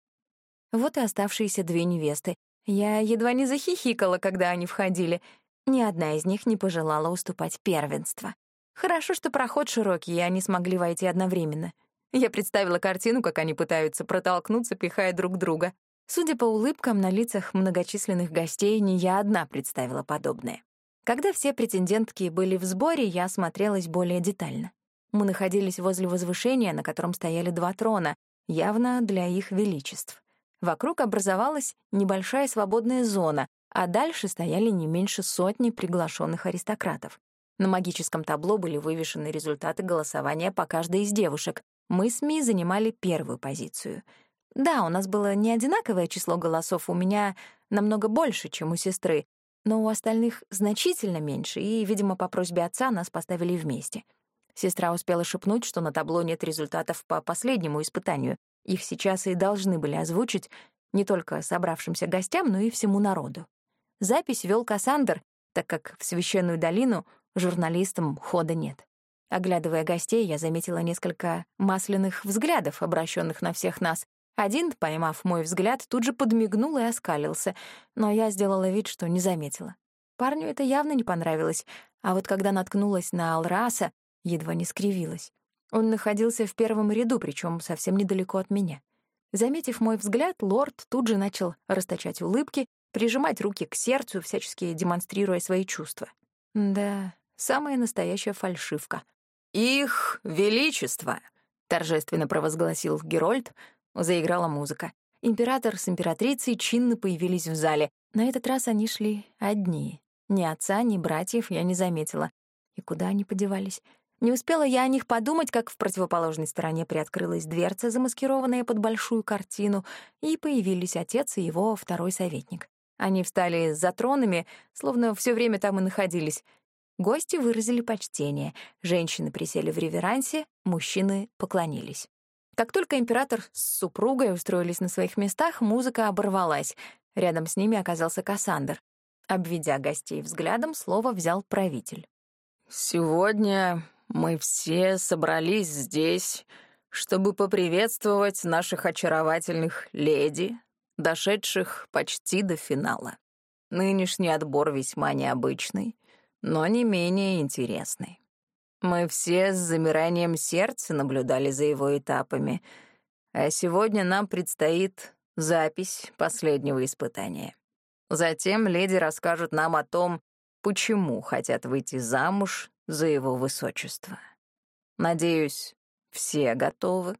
Вот и оставшиеся две невесты. Я едва не захихикала, когда они входили. Ни одна из них не пожелала уступать первенство. Хорошо, что проход широкий, и они смогли войти одновременно. Я представила картину, как они пытаются протолкнуться, пихая друг друга. Судя по улыбкам на лицах многочисленных гостей, не я одна представила подобное. Когда все претендентки были в сборе, я смотрелась более детально. Мы находились возле возвышения, на котором стояли два трона, явно для их величеств. Вокруг образовалась небольшая свободная зона, а дальше стояли не меньше сотни приглашенных аристократов. На магическом табло были вывешены результаты голосования по каждой из девушек. Мы с Ми занимали первую позицию. Да, у нас было не одинаковое число голосов, у меня намного больше, чем у сестры, но у остальных значительно меньше, и, видимо, по просьбе отца нас поставили вместе — Сестра успела шепнуть, что на табло нет результатов по последнему испытанию. Их сейчас и должны были озвучить не только собравшимся гостям, но и всему народу. Запись вел Кассандр, так как в священную долину журналистам хода нет. Оглядывая гостей, я заметила несколько масляных взглядов, обращенных на всех нас. Один, поймав мой взгляд, тут же подмигнул и оскалился, но я сделала вид, что не заметила. Парню это явно не понравилось, а вот когда наткнулась на Алраса, едва не скривилась. Он находился в первом ряду, причем совсем недалеко от меня. Заметив мой взгляд, лорд тут же начал расточать улыбки, прижимать руки к сердцу, всячески демонстрируя свои чувства. Да, самая настоящая фальшивка. «Их Величество!» — торжественно провозгласил Герольд. Заиграла музыка. Император с императрицей чинно появились в зале. На этот раз они шли одни. Ни отца, ни братьев я не заметила. И куда они подевались? Не успела я о них подумать, как в противоположной стороне приоткрылась дверца, замаскированная под большую картину, и появились отец и его второй советник. Они встали за тронами, словно все время там и находились. Гости выразили почтение, женщины присели в реверансе, мужчины поклонились. Как только император с супругой устроились на своих местах, музыка оборвалась. Рядом с ними оказался Кассандр. Обведя гостей взглядом, слово взял правитель. «Сегодня мы все собрались здесь, чтобы поприветствовать наших очаровательных леди, дошедших почти до финала. Нынешний отбор весьма необычный, но не менее интересный. Мы все с замиранием сердца наблюдали за его этапами, а сегодня нам предстоит запись последнего испытания. Затем леди расскажут нам о том, почему хотят выйти замуж за его высочество. Надеюсь, все готовы?»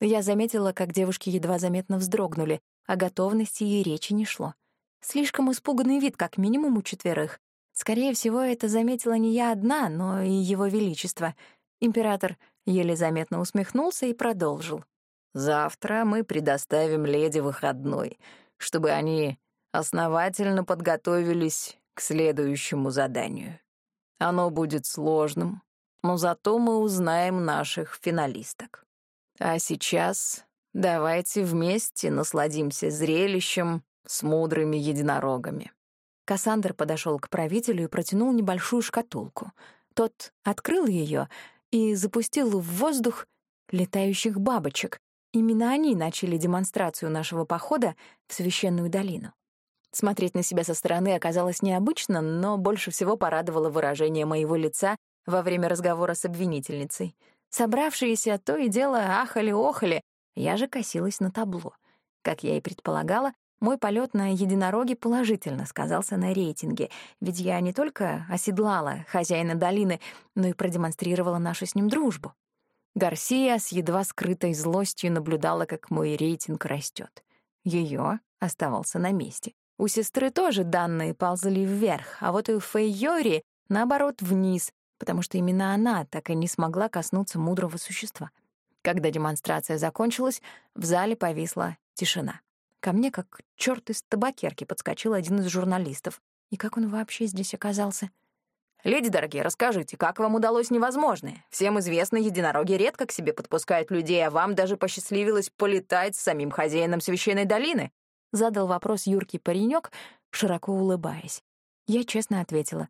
Я заметила, как девушки едва заметно вздрогнули, о готовности и речи не шло. Слишком испуганный вид, как минимум у четверых. Скорее всего, это заметила не я одна, но и его величество. Император еле заметно усмехнулся и продолжил. «Завтра мы предоставим леди выходной, чтобы они основательно подготовились к следующему заданию. Оно будет сложным, но зато мы узнаем наших финалисток. А сейчас давайте вместе насладимся зрелищем с мудрыми единорогами. Кассандр подошел к правителю и протянул небольшую шкатулку. Тот открыл ее и запустил в воздух летающих бабочек. Именно они начали демонстрацию нашего похода в священную долину. Смотреть на себя со стороны оказалось необычно, но больше всего порадовало выражение моего лица во время разговора с обвинительницей. Собравшиеся то и дело ахали-охали, я же косилась на табло. Как я и предполагала, мой полет на единороге положительно сказался на рейтинге, ведь я не только оседлала хозяина долины, но и продемонстрировала нашу с ним дружбу. Гарсия с едва скрытой злостью наблюдала, как мой рейтинг растет. Ее оставался на месте. У сестры тоже данные ползли вверх, а вот у Фейори, наоборот, вниз, потому что именно она так и не смогла коснуться мудрого существа. Когда демонстрация закончилась, в зале повисла тишина. Ко мне, как черт из табакерки, подскочил один из журналистов. И как он вообще здесь оказался? «Леди дорогие, расскажите, как вам удалось невозможное? Всем известно, единороги редко к себе подпускают людей, а вам даже посчастливилось полетать с самим хозяином Священной долины. — задал вопрос юркий паренек, широко улыбаясь. Я честно ответила.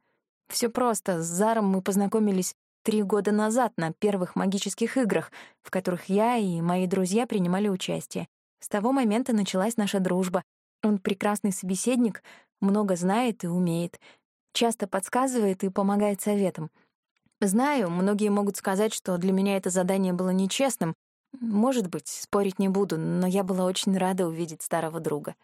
Все просто, с Заром мы познакомились три года назад на первых магических играх, в которых я и мои друзья принимали участие. С того момента началась наша дружба. Он прекрасный собеседник, много знает и умеет, часто подсказывает и помогает советом. Знаю, многие могут сказать, что для меня это задание было нечестным, может быть, спорить не буду, но я была очень рада увидеть старого друга.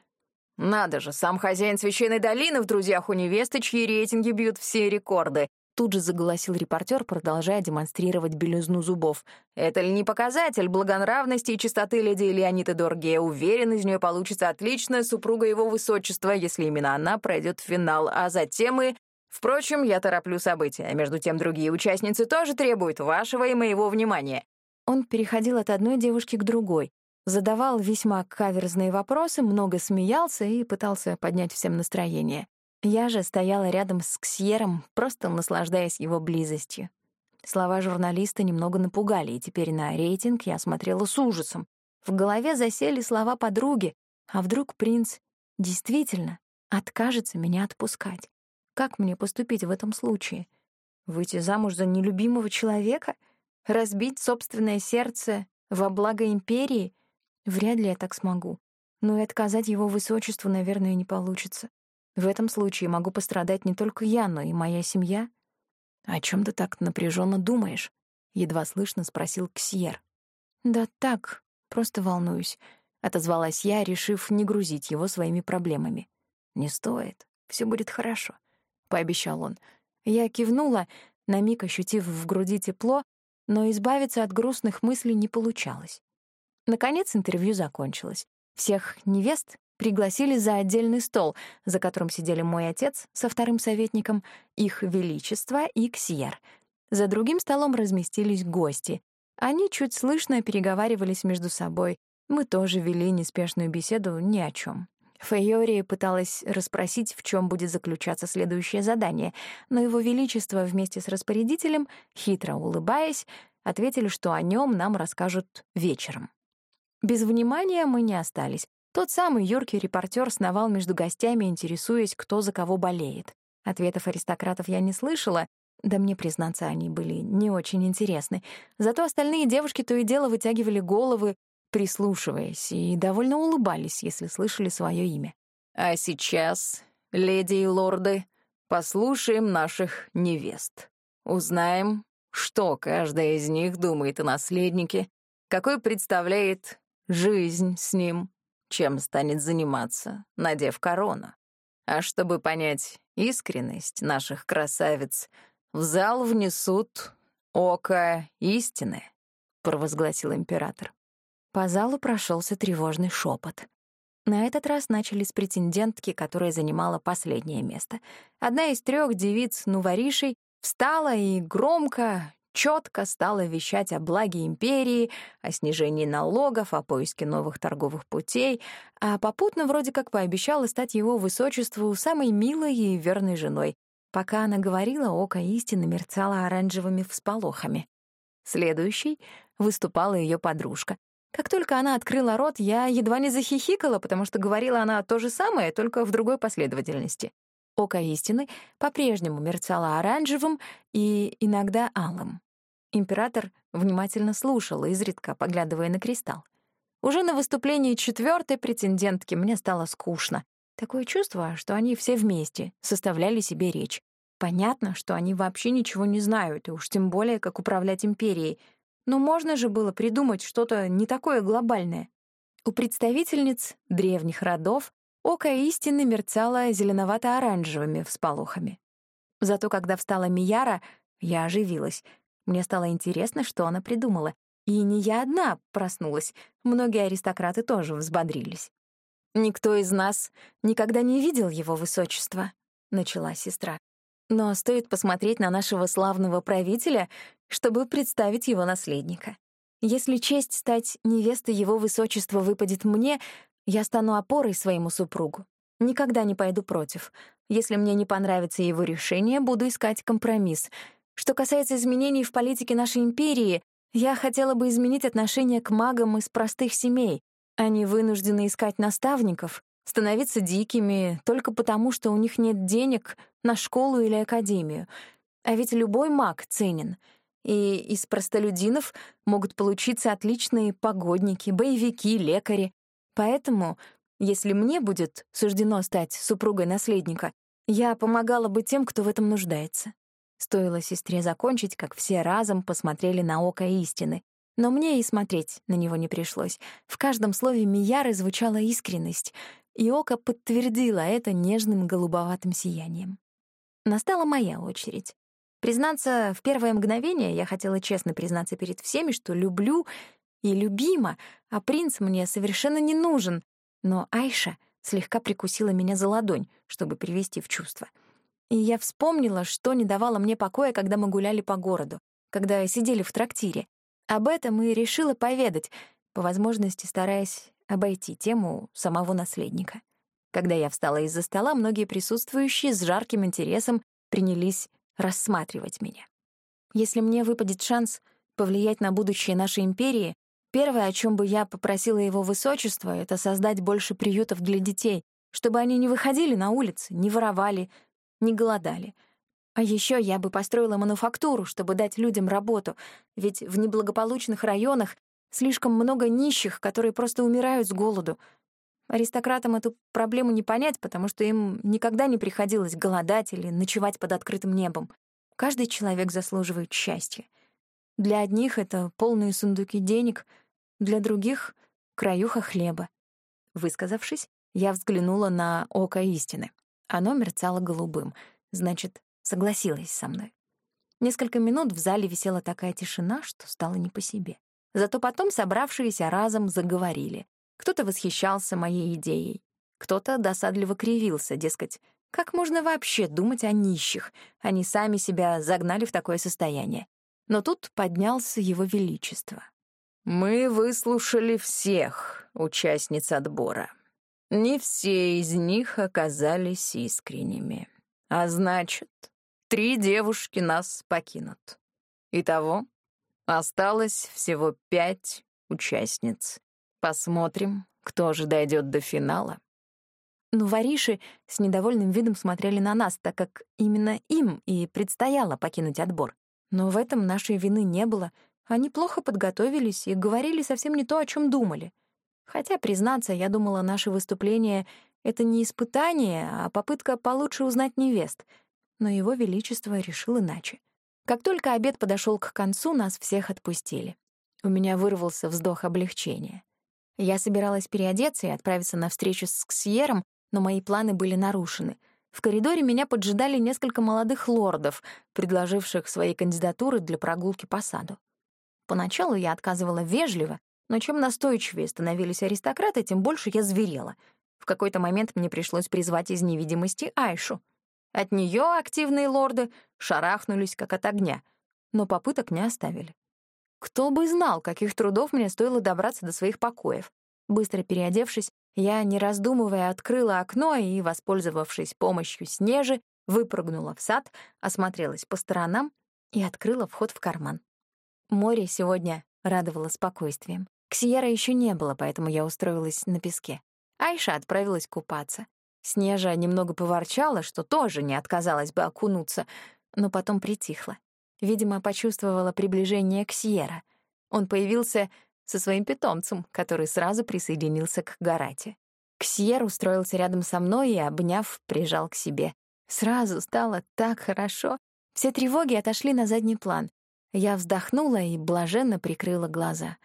«Надо же, сам хозяин Священной долины в друзьях у невесты, чьи рейтинги бьют все рекорды», Тут же заголосил репортер, продолжая демонстрировать белизну зубов. «Это ли не показатель благонравности и чистоты леди Леониды Дорге? Уверен, из нее получится отличная супруга его высочества, если именно она пройдет в финал, а затем и... Впрочем, я тороплю события, между тем другие участницы тоже требуют вашего и моего внимания. Он переходил от одной девушки к другой, задавал весьма каверзные вопросы, много смеялся и пытался поднять всем настроение. Я же стояла рядом с Ксьером, просто наслаждаясь его близостью. Слова журналиста немного напугали, и теперь на рейтинг я смотрела с ужасом. В голове засели слова подруги, а вдруг принц действительно откажется меня отпускать? Как мне поступить в этом случае? Выйти замуж за нелюбимого человека — Разбить собственное сердце во благо империи? Вряд ли я так смогу. Но и отказать его высочеству, наверное, не получится. В этом случае могу пострадать не только я, но и моя семья. «О чем ты так напряженно думаешь?» — едва слышно спросил Ксьер. «Да так, просто волнуюсь. отозвалась я, решив не грузить его своими проблемами. «Не стоит, все будет хорошо», — пообещал он. Я кивнула, на миг ощутив в груди тепло, но избавиться от грустных мыслей не получалось. Наконец интервью закончилось. Всех невест пригласили за отдельный стол, за которым сидели мой отец со вторым советником, их величество и Ксьер. За другим столом разместились гости. Они чуть слышно переговаривались между собой. Мы тоже вели неспешную беседу ни о чем. Фейори пыталась расспросить, в чем будет заключаться следующее задание, но его величество вместе с распорядителем, хитро улыбаясь, ответили, что о нем нам расскажут вечером. Без внимания мы не остались. Тот самый юркий репортер сновал между гостями, интересуясь, кто за кого болеет. Ответов аристократов я не слышала, да мне, признаться, они были не очень интересны. Зато остальные девушки то и дело вытягивали головы, прислушиваясь, и довольно улыбались, если слышали свое имя. «А сейчас, леди и лорды, послушаем наших невест. Узнаем, что каждая из них думает о наследнике, какой представляет жизнь с ним, чем станет заниматься, надев корону. А чтобы понять искренность наших красавиц, в зал внесут око истины», — провозгласил император. По залу прошелся тревожный шепот. На этот раз начали с претендентки, которая занимала последнее место. Одна из трех девиц Нуваришей встала и громко, четко стала вещать о благе империи, о снижении налогов, о поиске новых торговых путей, а попутно вроде как пообещала стать его высочеству самой милой и верной женой. Пока она говорила, око истины мерцало оранжевыми всполохами. Следующей выступала ее подружка, как только она открыла рот, я едва не захихикала, потому что говорила она то же самое, только в другой последовательности. Око истины по-прежнему мерцало оранжевым и иногда алым. Император внимательно слушал, изредка поглядывая на кристалл. Уже на выступлении четвертой претендентки мне стало скучно. Такое чувство, что они все вместе составляли себе речь. Понятно, что они вообще ничего не знают, и уж тем более, как управлять империей — но можно же было придумать что-то не такое глобальное. У представительниц древних родов око истины мерцало зеленовато-оранжевыми всполохами. Зато когда встала Мияра, я оживилась. Мне стало интересно, что она придумала. И не я одна проснулась, многие аристократы тоже взбодрились. «Никто из нас никогда не видел его высочества», — начала сестра. «Но стоит посмотреть на нашего славного правителя, чтобы представить его наследника. Если честь стать невестой его высочества выпадет мне, я стану опорой своему супругу. Никогда не пойду против. Если мне не понравится его решение, буду искать компромисс. Что касается изменений в политике нашей империи, я хотела бы изменить отношение к магам из простых семей. Они вынуждены искать наставников, становиться дикими только потому, что у них нет денег на школу или академию. А ведь любой маг ценен — и из простолюдинов могут получиться отличные погодники, боевики, лекари. Поэтому, если мне будет суждено стать супругой наследника, я помогала бы тем, кто в этом нуждается. Стоило сестре закончить, как все разом посмотрели на око истины. Но мне и смотреть на него не пришлось. В каждом слове Мияры звучала искренность, и око подтвердило это нежным голубоватым сиянием. Настала моя очередь. Признаться, в первое мгновение я хотела честно признаться перед всеми, что люблю и любима, а принц мне совершенно не нужен. Но Айша слегка прикусила меня за ладонь, чтобы привести в чувство. И я вспомнила, что не давало мне покоя, когда мы гуляли по городу, когда сидели в трактире. Об этом и решила поведать, по возможности стараясь обойти тему самого наследника. Когда я встала из-за стола, многие присутствующие с жарким интересом принялись рассматривать меня. Если мне выпадет шанс повлиять на будущее нашей империи, первое, о чем бы я попросила его высочество, это создать больше приютов для детей, чтобы они не выходили на улицы, не воровали, не голодали. А еще я бы построила мануфактуру, чтобы дать людям работу, ведь в неблагополучных районах слишком много нищих, которые просто умирают с голоду. Аристократам эту проблему не понять, потому что им никогда не приходилось голодать или ночевать под открытым небом. Каждый человек заслуживает счастья. Для одних это полные сундуки денег, для других — краюха хлеба. Высказавшись, я взглянула на око истины. Оно мерцало голубым, значит, согласилась со мной. Несколько минут в зале висела такая тишина, что стало не по себе. Зато потом собравшиеся разом заговорили. Кто-то восхищался моей идеей, кто-то досадливо кривился, дескать, как можно вообще думать о нищих? Они сами себя загнали в такое состояние. Но тут поднялся его величество. «Мы выслушали всех участниц отбора. Не все из них оказались искренними. А значит, три девушки нас покинут. Итого осталось всего пять участниц. Посмотрим, кто же дойдет до финала. Но вориши с недовольным видом смотрели на нас, так как именно им и предстояло покинуть отбор. Но в этом нашей вины не было. Они плохо подготовились и говорили совсем не то, о чем думали. Хотя, признаться, я думала, наше выступление — это не испытание, а попытка получше узнать невест. Но его величество решил иначе. Как только обед подошел к концу, нас всех отпустили. У меня вырвался вздох облегчения. Я собиралась переодеться и отправиться на встречу с Ксьером, но мои планы были нарушены. В коридоре меня поджидали несколько молодых лордов, предложивших свои кандидатуры для прогулки по саду. Поначалу я отказывала вежливо, но чем настойчивее становились аристократы, тем больше я зверела. В какой-то момент мне пришлось призвать из невидимости Айшу. От нее активные лорды шарахнулись как от огня, но попыток не оставили. Кто бы знал, каких трудов мне стоило добраться до своих покоев. Быстро переодевшись, я, не раздумывая, открыла окно и, воспользовавшись помощью Снежи, выпрыгнула в сад, осмотрелась по сторонам и открыла вход в карман. Море сегодня радовало спокойствием. Ксиера еще не было, поэтому я устроилась на песке. Айша отправилась купаться. Снежа немного поворчала, что тоже не отказалась бы окунуться, но потом притихла. Видимо, почувствовала приближение Ксиера. Он появился со своим питомцем, который сразу присоединился к Гарате. Ксьер устроился рядом со мной и, обняв, прижал к себе. Сразу стало так хорошо. Все тревоги отошли на задний план. Я вздохнула и блаженно прикрыла глаза.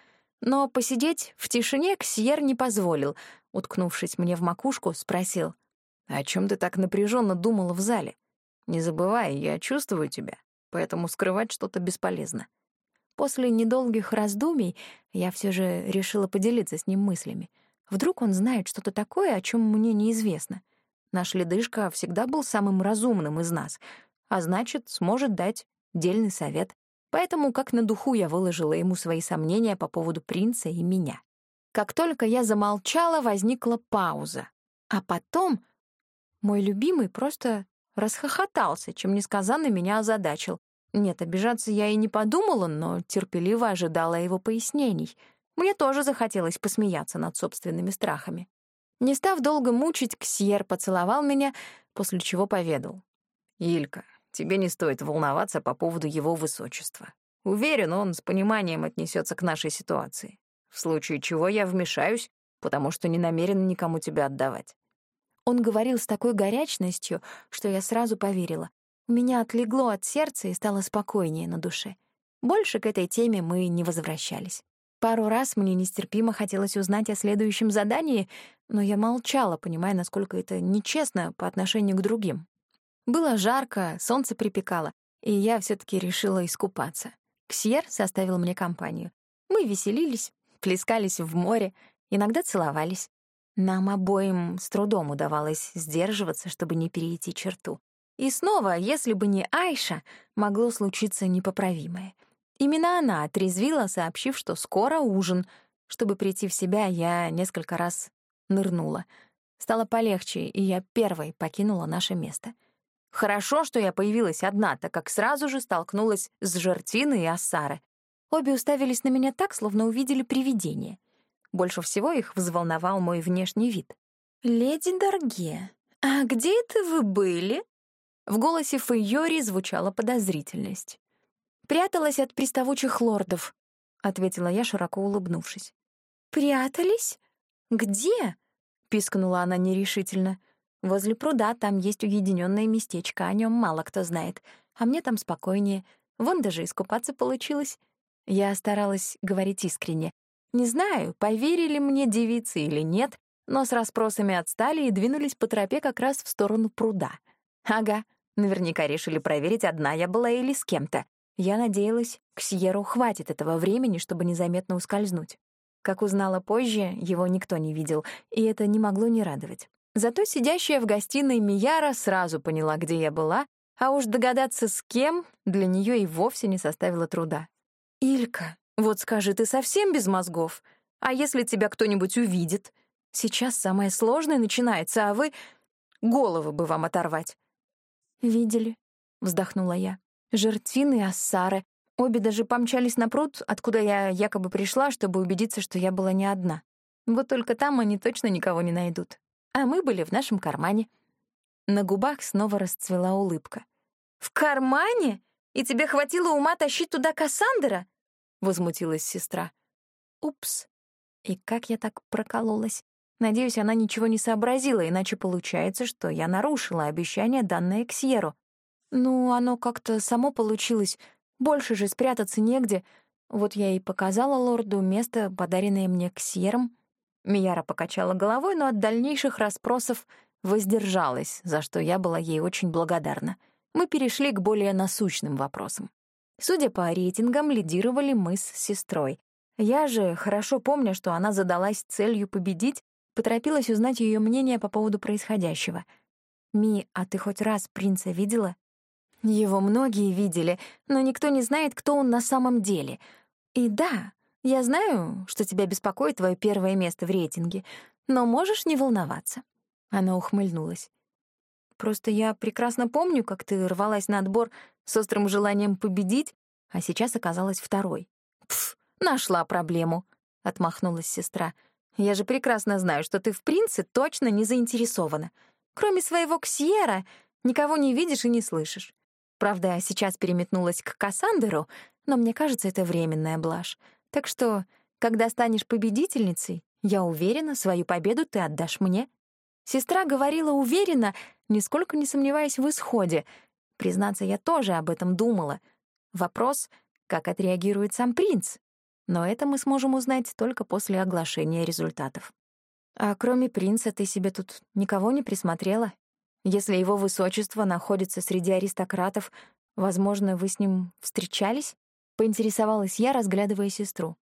Но посидеть в тишине Ксьер не позволил. Уткнувшись мне в макушку, спросил. «О чем ты так напряженно думала в зале? Не забывай, я чувствую тебя, поэтому скрывать что-то бесполезно». После недолгих раздумий я все же решила поделиться с ним мыслями. Вдруг он знает что-то такое, о чем мне неизвестно. Наш ледышка всегда был самым разумным из нас, а значит, сможет дать дельный совет. Поэтому как на духу я выложила ему свои сомнения по поводу принца и меня. Как только я замолчала, возникла пауза. А потом мой любимый просто расхохотался, чем несказанно меня озадачил. Нет, обижаться я и не подумала, но терпеливо ожидала его пояснений. Мне тоже захотелось посмеяться над собственными страхами. Не став долго мучить, Ксьер поцеловал меня, после чего поведал. «Илька, тебе не стоит волноваться по поводу его высочества. Уверен, он с пониманием отнесется к нашей ситуации. В случае чего я вмешаюсь, потому что не намерен никому тебя отдавать». Он говорил с такой горячностью, что я сразу поверила. У меня отлегло от сердца и стало спокойнее на душе. Больше к этой теме мы не возвращались. Пару раз мне нестерпимо хотелось узнать о следующем задании, но я молчала, понимая, насколько это нечестно по отношению к другим. Было жарко, солнце припекало, и я все таки решила искупаться. Ксьер составил мне компанию. Мы веселились, плескались в море, иногда целовались. Нам обоим с трудом удавалось сдерживаться, чтобы не перейти черту. И снова, если бы не Айша, могло случиться непоправимое. Именно она отрезвила, сообщив, что скоро ужин. Чтобы прийти в себя, я несколько раз нырнула. Стало полегче, и я первой покинула наше место. Хорошо, что я появилась одна, так как сразу же столкнулась с Жертиной и Ассары. Обе уставились на меня так, словно увидели привидение. Больше всего их взволновал мой внешний вид. «Леди Дорге, а где это вы были?» В голосе Фейори звучала подозрительность. «Пряталась от приставучих лордов», — ответила я, широко улыбнувшись. «Прятались? Где?» — пискнула она нерешительно. «Возле пруда там есть уединенное местечко, о нем мало кто знает, а мне там спокойнее. Вон даже искупаться получилось». Я старалась говорить искренне. Не знаю, поверили мне девицы или нет, но с расспросами отстали и двинулись по тропе как раз в сторону пруда. Ага, наверняка решили проверить, одна я была или с кем-то. Я надеялась, к Сьеру хватит этого времени, чтобы незаметно ускользнуть. Как узнала позже, его никто не видел, и это не могло не радовать. Зато сидящая в гостиной Мияра сразу поняла, где я была, а уж догадаться, с кем, для нее и вовсе не составило труда. «Илька, вот скажи, ты совсем без мозгов? А если тебя кто-нибудь увидит? Сейчас самое сложное начинается, а вы... Головы бы вам оторвать». «Видели?» — вздохнула я. Жертвины и Ассары. Обе даже помчались на пруд, откуда я якобы пришла, чтобы убедиться, что я была не одна. Вот только там они точно никого не найдут. А мы были в нашем кармане. На губах снова расцвела улыбка. «В кармане? И тебе хватило ума тащить туда Кассандра?» — возмутилась сестра. «Упс. И как я так прокололась? Надеюсь, она ничего не сообразила, иначе получается, что я нарушила обещание, данное Ксьеру. Ну, оно как-то само получилось. Больше же спрятаться негде. Вот я и показала лорду место, подаренное мне Ксьером. Мияра покачала головой, но от дальнейших расспросов воздержалась, за что я была ей очень благодарна. Мы перешли к более насущным вопросам. Судя по рейтингам, лидировали мы с сестрой. Я же, хорошо помня, что она задалась целью победить, поторопилась узнать ее мнение по поводу происходящего. «Ми, а ты хоть раз принца видела?» Его многие видели, но никто не знает, кто он на самом деле. И да, я знаю, что тебя беспокоит твое первое место в рейтинге, но можешь не волноваться. Она ухмыльнулась. Просто я прекрасно помню, как ты рвалась на отбор с острым желанием победить, а сейчас оказалась второй. Пф, нашла проблему, отмахнулась сестра. Я же прекрасно знаю, что ты в принце точно не заинтересована. Кроме своего Ксьера, никого не видишь и не слышишь. Правда, сейчас переметнулась к Кассандеру, но мне кажется, это временная блажь. Так что, когда станешь победительницей, я уверена, свою победу ты отдашь мне. Сестра говорила уверенно, нисколько не сомневаясь в исходе. Признаться, я тоже об этом думала. Вопрос, как отреагирует сам принц. Но это мы сможем узнать только после оглашения результатов. А кроме принца ты себе тут никого не присмотрела? Если его высочество находится среди аристократов, возможно, вы с ним встречались? Поинтересовалась я, разглядывая сестру.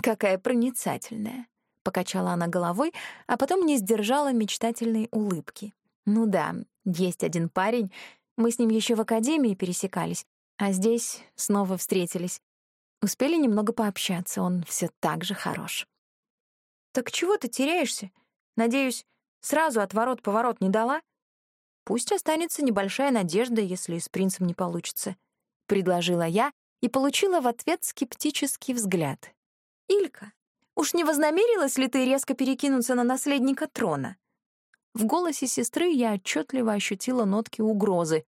Какая проницательная. Покачала она головой, а потом не сдержала мечтательной улыбки. Ну да, есть один парень, мы с ним еще в академии пересекались, а здесь снова встретились. Успели немного пообщаться, он все так же хорош. «Так чего ты теряешься? Надеюсь, сразу отворот-поворот не дала?» Пусть останется небольшая надежда, если с принцем не получится», — предложила я и получила в ответ скептический взгляд. «Илька, уж не вознамерилась ли ты резко перекинуться на наследника трона?» В голосе сестры я отчетливо ощутила нотки угрозы.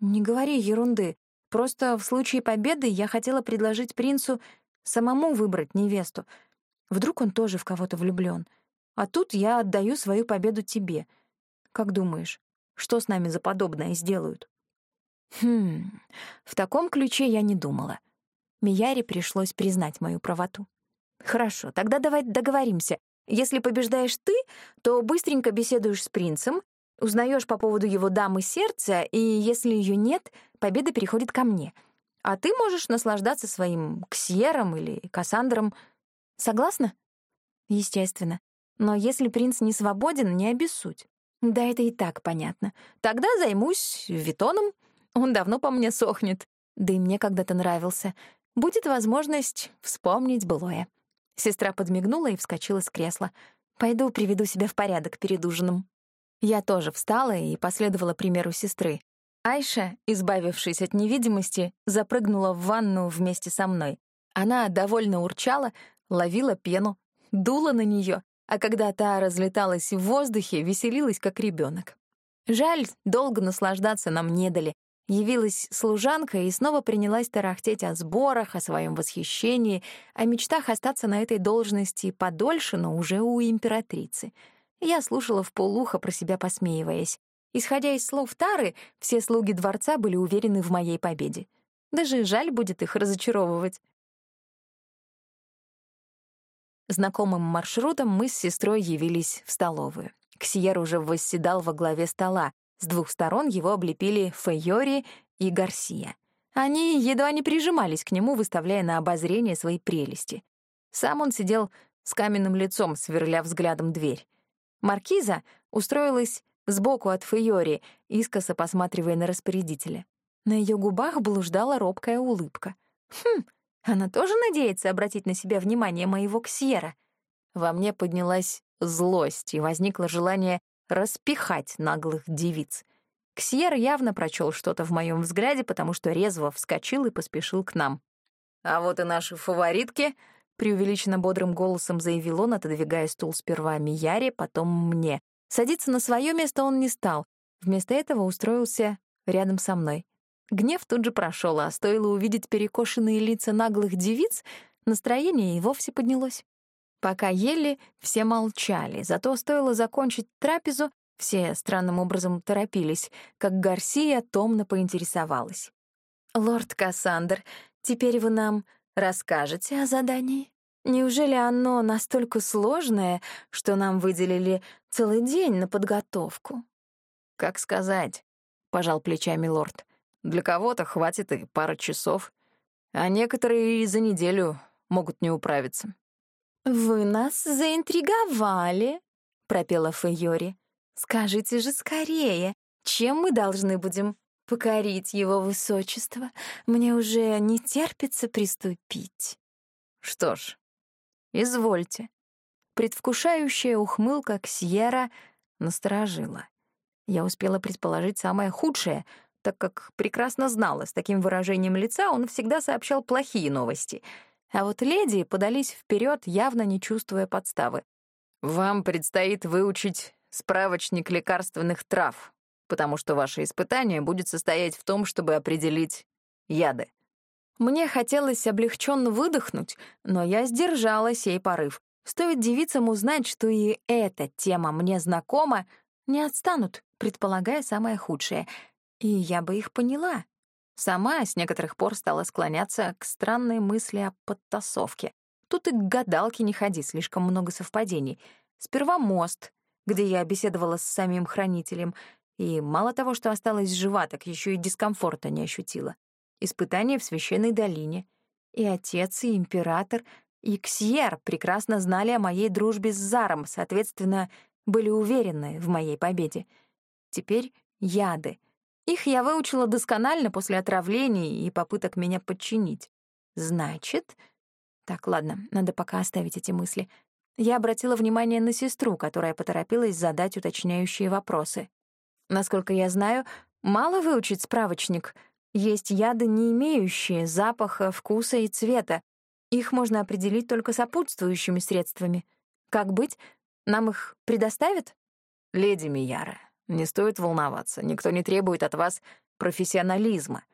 «Не говори ерунды. Просто в случае победы я хотела предложить принцу самому выбрать невесту. Вдруг он тоже в кого-то влюблён. А тут я отдаю свою победу тебе. Как думаешь, что с нами за подобное сделают? Хм, в таком ключе я не думала. Мияре пришлось признать мою правоту. Хорошо, тогда давай договоримся. Если побеждаешь ты, то быстренько беседуешь с принцем, узнаешь по поводу его дамы сердца, и если ее нет, победа переходит ко мне. А ты можешь наслаждаться своим ксьером или кассандром. Согласна? Естественно. Но если принц не свободен, не обессудь. Да это и так понятно. Тогда займусь Витоном. Он давно по мне сохнет. Да и мне когда-то нравился. Будет возможность вспомнить былое. Сестра подмигнула и вскочила с кресла. «Пойду приведу себя в порядок перед ужином». Я тоже встала и последовала примеру сестры. Айша, избавившись от невидимости, запрыгнула в ванну вместе со мной. Она довольно урчала, ловила пену, дула на нее а когда та разлеталась в воздухе, веселилась как ребенок. Жаль, долго наслаждаться нам не дали. Явилась служанка и снова принялась тарахтеть о сборах, о своем восхищении, о мечтах остаться на этой должности подольше, но уже у императрицы. Я слушала в полухо, про себя посмеиваясь. Исходя из слов Тары, все слуги дворца были уверены в моей победе. Даже жаль будет их разочаровывать. Знакомым маршрутом мы с сестрой явились в столовую. Ксьер уже восседал во главе стола. С двух сторон его облепили Фейори и Гарсия. Они едва не прижимались к нему, выставляя на обозрение свои прелести. Сам он сидел с каменным лицом, сверля взглядом дверь. Маркиза устроилась сбоку от Фейори, искоса посматривая на распорядителя. На ее губах блуждала робкая улыбка. Хм, она тоже надеется обратить на себя внимание моего ксьера. Во мне поднялась злость, и возникло желание распихать наглых девиц. Ксьер явно прочел что-то в моем взгляде, потому что резво вскочил и поспешил к нам. «А вот и наши фаворитки», — преувеличенно бодрым голосом заявил он, отодвигая стул сперва Мияре, потом мне. Садиться на свое место он не стал. Вместо этого устроился рядом со мной. Гнев тут же прошел, а стоило увидеть перекошенные лица наглых девиц, настроение и вовсе поднялось. Пока ели, все молчали, зато стоило закончить трапезу, все странным образом торопились, как Гарсия томно поинтересовалась. «Лорд Кассандр, теперь вы нам расскажете о задании? Неужели оно настолько сложное, что нам выделили целый день на подготовку?» «Как сказать?» — пожал плечами лорд. Для кого-то хватит и пары часов, а некоторые и за неделю могут не управиться. «Вы нас заинтриговали», — пропела Фейори. «Скажите же скорее, чем мы должны будем покорить его высочество? Мне уже не терпится приступить». «Что ж, извольте». Предвкушающая ухмылка Ксьера насторожила. Я успела предположить самое худшее — так как прекрасно знала, с таким выражением лица он всегда сообщал плохие новости. А вот леди подались вперед, явно не чувствуя подставы. «Вам предстоит выучить справочник лекарственных трав, потому что ваше испытание будет состоять в том, чтобы определить яды». Мне хотелось облегченно выдохнуть, но я сдержала сей порыв. Стоит девицам узнать, что и эта тема мне знакома, не отстанут, предполагая самое худшее — и я бы их поняла. Сама с некоторых пор стала склоняться к странной мысли о подтасовке. Тут и к гадалке не ходи, слишком много совпадений. Сперва мост, где я беседовала с самим хранителем, и мало того, что осталась жива, так еще и дискомфорта не ощутила. Испытание в священной долине. И отец, и император, и Ксьер прекрасно знали о моей дружбе с Заром, соответственно, были уверены в моей победе. Теперь яды — их я выучила досконально после отравлений и попыток меня подчинить. Значит... Так, ладно, надо пока оставить эти мысли. Я обратила внимание на сестру, которая поторопилась задать уточняющие вопросы. Насколько я знаю, мало выучить справочник. Есть яды, не имеющие запаха, вкуса и цвета. Их можно определить только сопутствующими средствами. Как быть? Нам их предоставят? Леди Мияра, не стоит волноваться, никто не требует от вас профессионализма.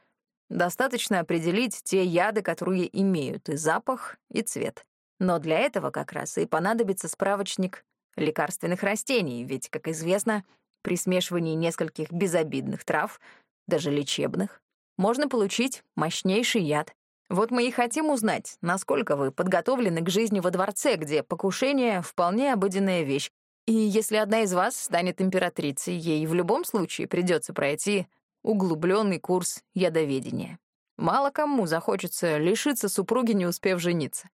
Достаточно определить те яды, которые имеют и запах, и цвет. Но для этого как раз и понадобится справочник лекарственных растений, ведь, как известно, при смешивании нескольких безобидных трав, даже лечебных, можно получить мощнейший яд. Вот мы и хотим узнать, насколько вы подготовлены к жизни во дворце, где покушение — вполне обыденная вещь, и если одна из вас станет императрицей, ей в любом случае придется пройти углубленный курс ядоведения. Мало кому захочется лишиться супруги, не успев жениться.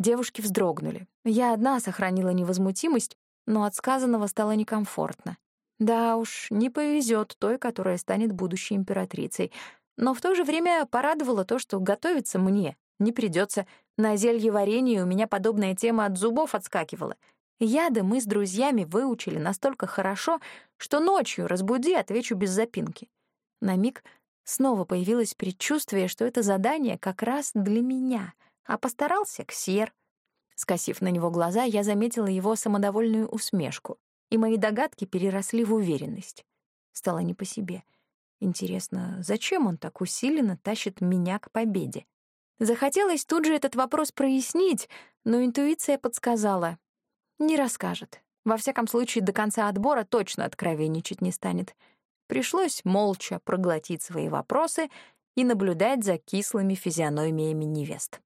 Девушки вздрогнули. Я одна сохранила невозмутимость, но от сказанного стало некомфортно. Да уж, не повезет той, которая станет будущей императрицей. Но в то же время порадовало то, что готовиться мне не придется. На зелье варенье у меня подобная тема от зубов отскакивала — Яды мы с друзьями выучили настолько хорошо, что ночью разбуди, отвечу без запинки. На миг снова появилось предчувствие, что это задание как раз для меня, а постарался Ксер. Скосив на него глаза, я заметила его самодовольную усмешку, и мои догадки переросли в уверенность. Стало не по себе. Интересно, зачем он так усиленно тащит меня к победе? Захотелось тут же этот вопрос прояснить, но интуиция подсказала не расскажет. Во всяком случае, до конца отбора точно откровенничать не станет. Пришлось молча проглотить свои вопросы и наблюдать за кислыми физиономиями невест.